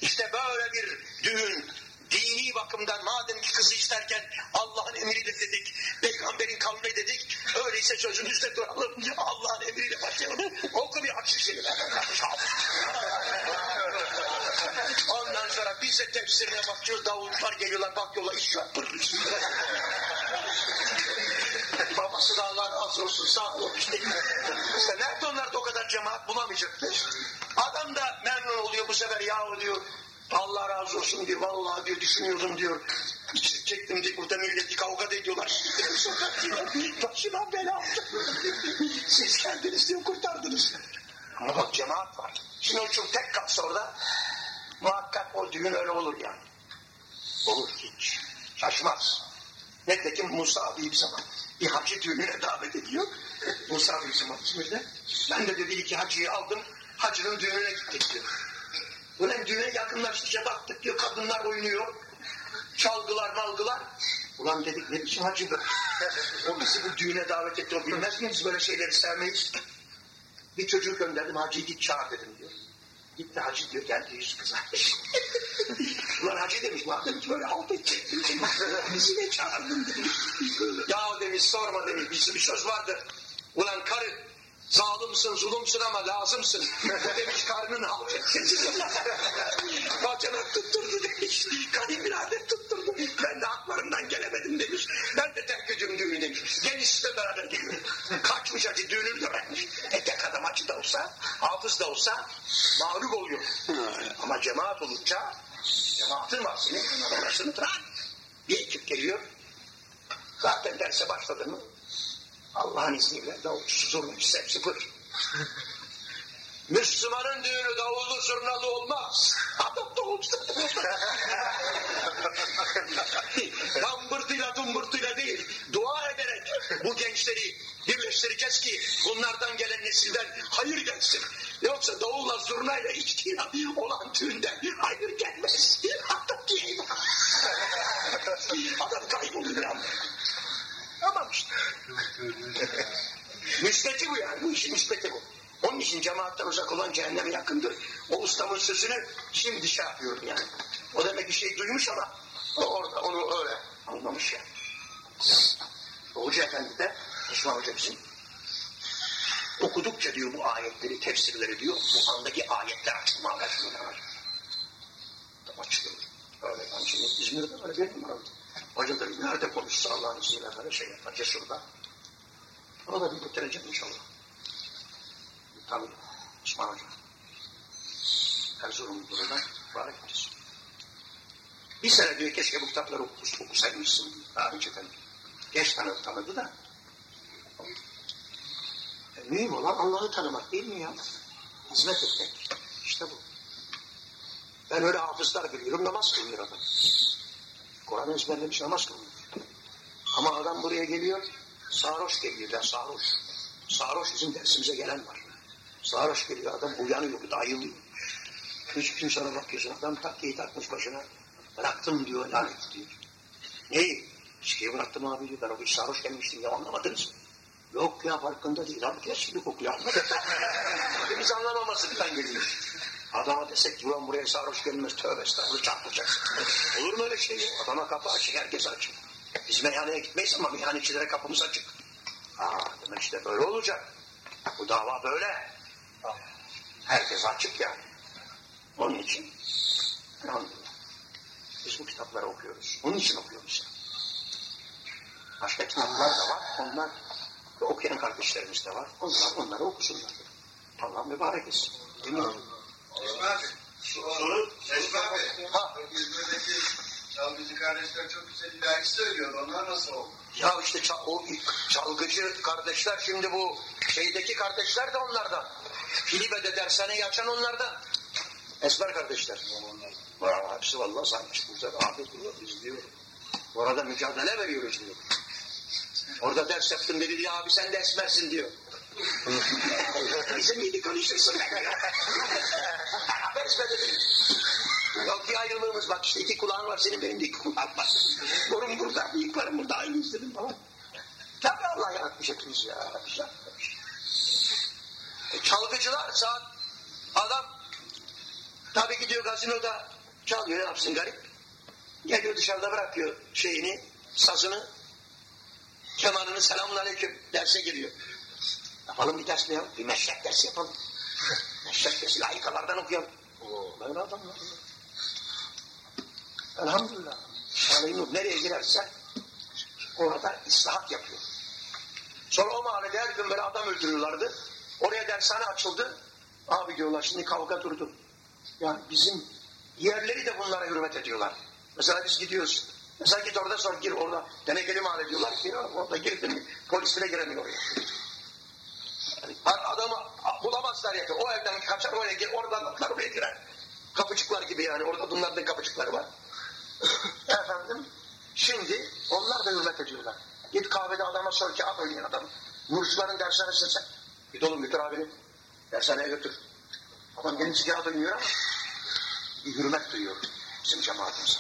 İşte böyle bir düğün dini bakımdan madem ki kızı isterken Allah'ın emriyle dedik, peygamberin kavli dedik, öyleyse sözümüzde duralım, Allah'ın emriyle başlayalım. Oku bir şerif. Ondan sonra biz de tefsirine bakıyoruz, davullar geliyorlar, bak yola iş yaptırırız. Babası da Allah razı olsun sağ olun işte nerede onlar da o kadar cemaat bulamayacaktır. Adam da memnun oluyor bu sefer yahu diyor. Allah razı olsun diyor. Vallahi diyor düşünüyordum diyor. Çektim diye burada milleti kavga da ediyorlar. Sokak diyor. Başıma bela. Siz geldiniz diyor kurtardınız. Ama bak cemaat var. Şimdi o çocuk tek kalsa orada muhakkak o düğün öyle olur yani. Olur hiç. Şaşmaz. Nitekim Musa abi bir zaman bir hacı düğününe davet ediyor. Musa abi bir zaman İzmir'de. Ben de dedi iki hacıyı aldım. Hacının düğününe gittik diyor. Ulan düğüne yakınlaştıkça baktık diyor kadınlar oynuyor. Çalgılar malgılar. Ulan dedik ne biçim hacı bu? O bizi bu düğüne davet etti. O bilmez mi biz böyle şeyleri sevmeyiz. Bir çocuğu gönderdim hacıyı git çağır dedim diyor. Gitti hacı diyor geldi yüz kızarmış. *laughs* Ulan hacı demiş madem ki böyle halt edecektin bizi ne çağırdın demiş. *laughs* ya demiş sorma demiş bir, bir söz vardır. Ulan karı zalimsin zulümsün ama lazımsın. Demiş halt edeceksin. Bacanak tutturdu demiş. Kayınbirader tutturdu. Ben de haklarından gelemedim demiş. Ben de terk ediyorum düğünü demiş. Gel işte beraber geliyor. Kaçmış hacı düğününü de vermiş. E tek adam hacı da olsa, hafız da olsa mağlup oluyor. Ama cemaat olunca cemaatin vasfını arasını bırak. Bir ekip geliyor. Zaten derse başladı mı Allah'ın izniyle davulcusu zurnacısı hepsi pır. *laughs* Müslümanın düğünü davullu zurnalı olmaz. Adam davulcu. Lambırtıyla *laughs* dumbırtıyla değil, dua ederek bu gençleri birleştireceğiz ki bunlardan gelen nesilden hayır gelsin. Yoksa davulla zurnayla içkiyle olan düğünden hayır gelmez. *laughs* Adam diyeyim. Adam kayboluyor ya. Tamam işte. *laughs* müspeti bu yani. Bu işin müspeti bu. Onun için cemaatten uzak olan cehenneme yakındır. O ustamın sözünü şimdi şey yapıyorum yani. O demek bir şey duymuş ama o orada onu öyle anlamış yani. Hoca Efendi de Osman Hoca bizim okudukça diyor bu ayetleri, tefsirleri diyor. Bu andaki ayetler açılmaya başlıyor. Açılıyor. Öyle ben şimdi İzmir'de öyle bir numaralı. Hoca da nerede konuşsa Allah'ın izniyle böyle şey yapar cesurda. Ona da bir götüreceğim inşallah. Tabii Osman Hoca. Erzurum buradan mübarek birisi. Bir sene diyor keşke bu kitapları okus, okusaymışsın daha önceden. Geç tanıdı, tanıdı da. E, mühim olan Allah'ı tanımak değil mi ya? Hizmet etmek. İşte bu. Ben öyle hafızlar biliyorum, namaz kılmıyor adam. Kur'an ezberlemiş namaz kılmıyor. Ama adam buraya geliyor, sarhoş geliyor ya sarhoş. Sarhoş bizim dersimize gelen var. Sarhoş geliyor adam uyanıyor, bu da ayılıyor. Üç gün sonra bakıyorsun adam takkeyi takmış başına. Bıraktım diyor, lanet diyor. Neyi? İçkiyi bıraktım abi diyor. Ben o gün sarhoş gelmiştim ya anlamadınız mı? Yok ya farkında değil. Abi gibi kokuyor *laughs* Biz anlamamasından geliyor. Adama desek ki ulan buraya sarhoş gelmez tövbe estağfurullah çarpılacaksın. Olur mu öyle şey? Adama kapı açık herkes açık. Biz meyhaneye gitmeyiz ama meyhanecilere kapımız açık. Aa demek işte böyle olacak. Bu dava böyle. Herkes açık yani. Onun için. Biz bu kitapları okuyoruz. Onun için okuyoruz. Yani. Başka kitaplar da var. Onlar okuyan kardeşlerimiz de var. Onlar onları okusunlar. Allah mübarek etsin. Değil mi? Esma abi. Soru. Esma abi. Ha. İzmir'deki çalgıcı kardeşler çok güzel ilahi söylüyor. Onlar nasıl oldu? Ya işte çal- o çalgıcı kardeşler şimdi bu şeydeki kardeşler de onlardan. Filibe'de dershaneyi açan onlardan. Esmer kardeşler. Vay, hepsi vallahi sanmış. Burada afet diyor, biz diyor. Orada mücadele veriyoruz diyor. Orada ders yaptım dedi diyor, abi sen de esmersin diyor. *laughs* Bizim gibi konuşursun. Beraber *laughs* esmer dedim. Yok bir ayrılığımız bak işte iki kulağın var senin benim de iki kulağım var. *laughs* Burun burada, bıyıklarım burada aynı istedim falan. Tabii Allah yaratmış hepimiz ya. E, çalgıcılar saat adam tabii gidiyor gazinoda çalıyor ne yapsın garip. Geliyor dışarıda bırakıyor şeyini, sazını, kemanını selamun aleyküm derse giriyor. Yapalım bir ders mi ya? Bir meşrep dersi yapalım. *laughs* meşrep dersi layıkalardan okuyalım. Oo, böyle adamlar. Elhamdülillah. Şale Nur nereye girerse orada islahat yapıyor. Sonra o mahallede her gün böyle adam öldürüyorlardı. Oraya dershane açıldı. Abi diyorlar şimdi kavga durdu. Yani bizim yerleri de bunlara hürmet ediyorlar. Mesela biz gidiyoruz. Mesela git orada sor gir orada. Denekeli mahalle diyorlar ki orada girdin polis bile giremiyor oraya. Yani adamı bulamazlar ya. O evden kaçar oraya gir oradan atlar oraya girer. Kapıcıklar gibi yani orada bunların kapıcıkları var. Efendim şimdi onlar da hürmet ediyorlar. Git kahvede adama sor ki al oynayan adam. Nurcuların dershanesine sen. Git oğlum götür abini. Dershaneye götür. Adam gelince kağıt oynuyor ama bir hürmet duyuyor bizim cemaatimize.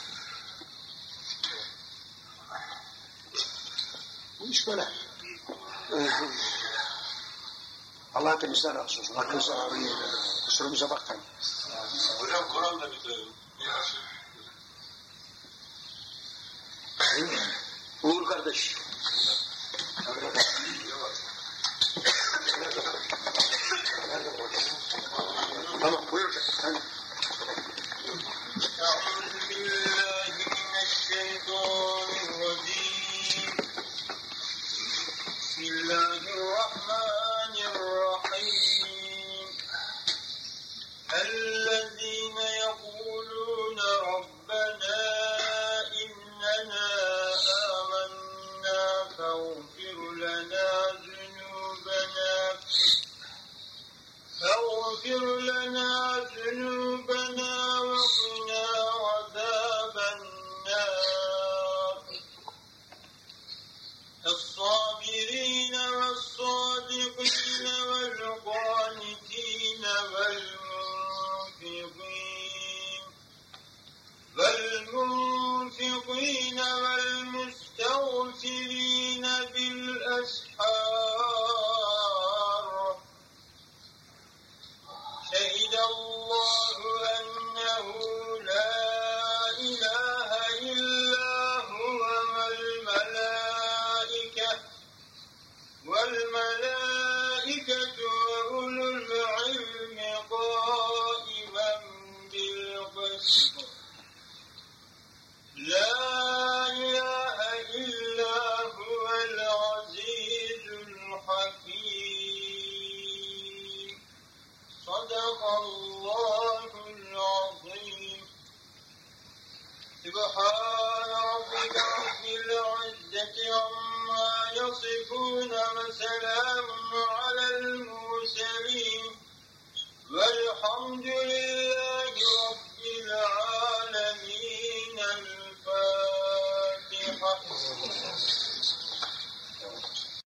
Bu iş böyle. Allah hepimizden razı olsun. Hakkınızı ağrıyın. Kusurumuza bakmayın. Hocam Kur'an'da bitirelim. Uğur kardeş. Tamam buyurun. Hadi. بسم الله الرحمن الرحيم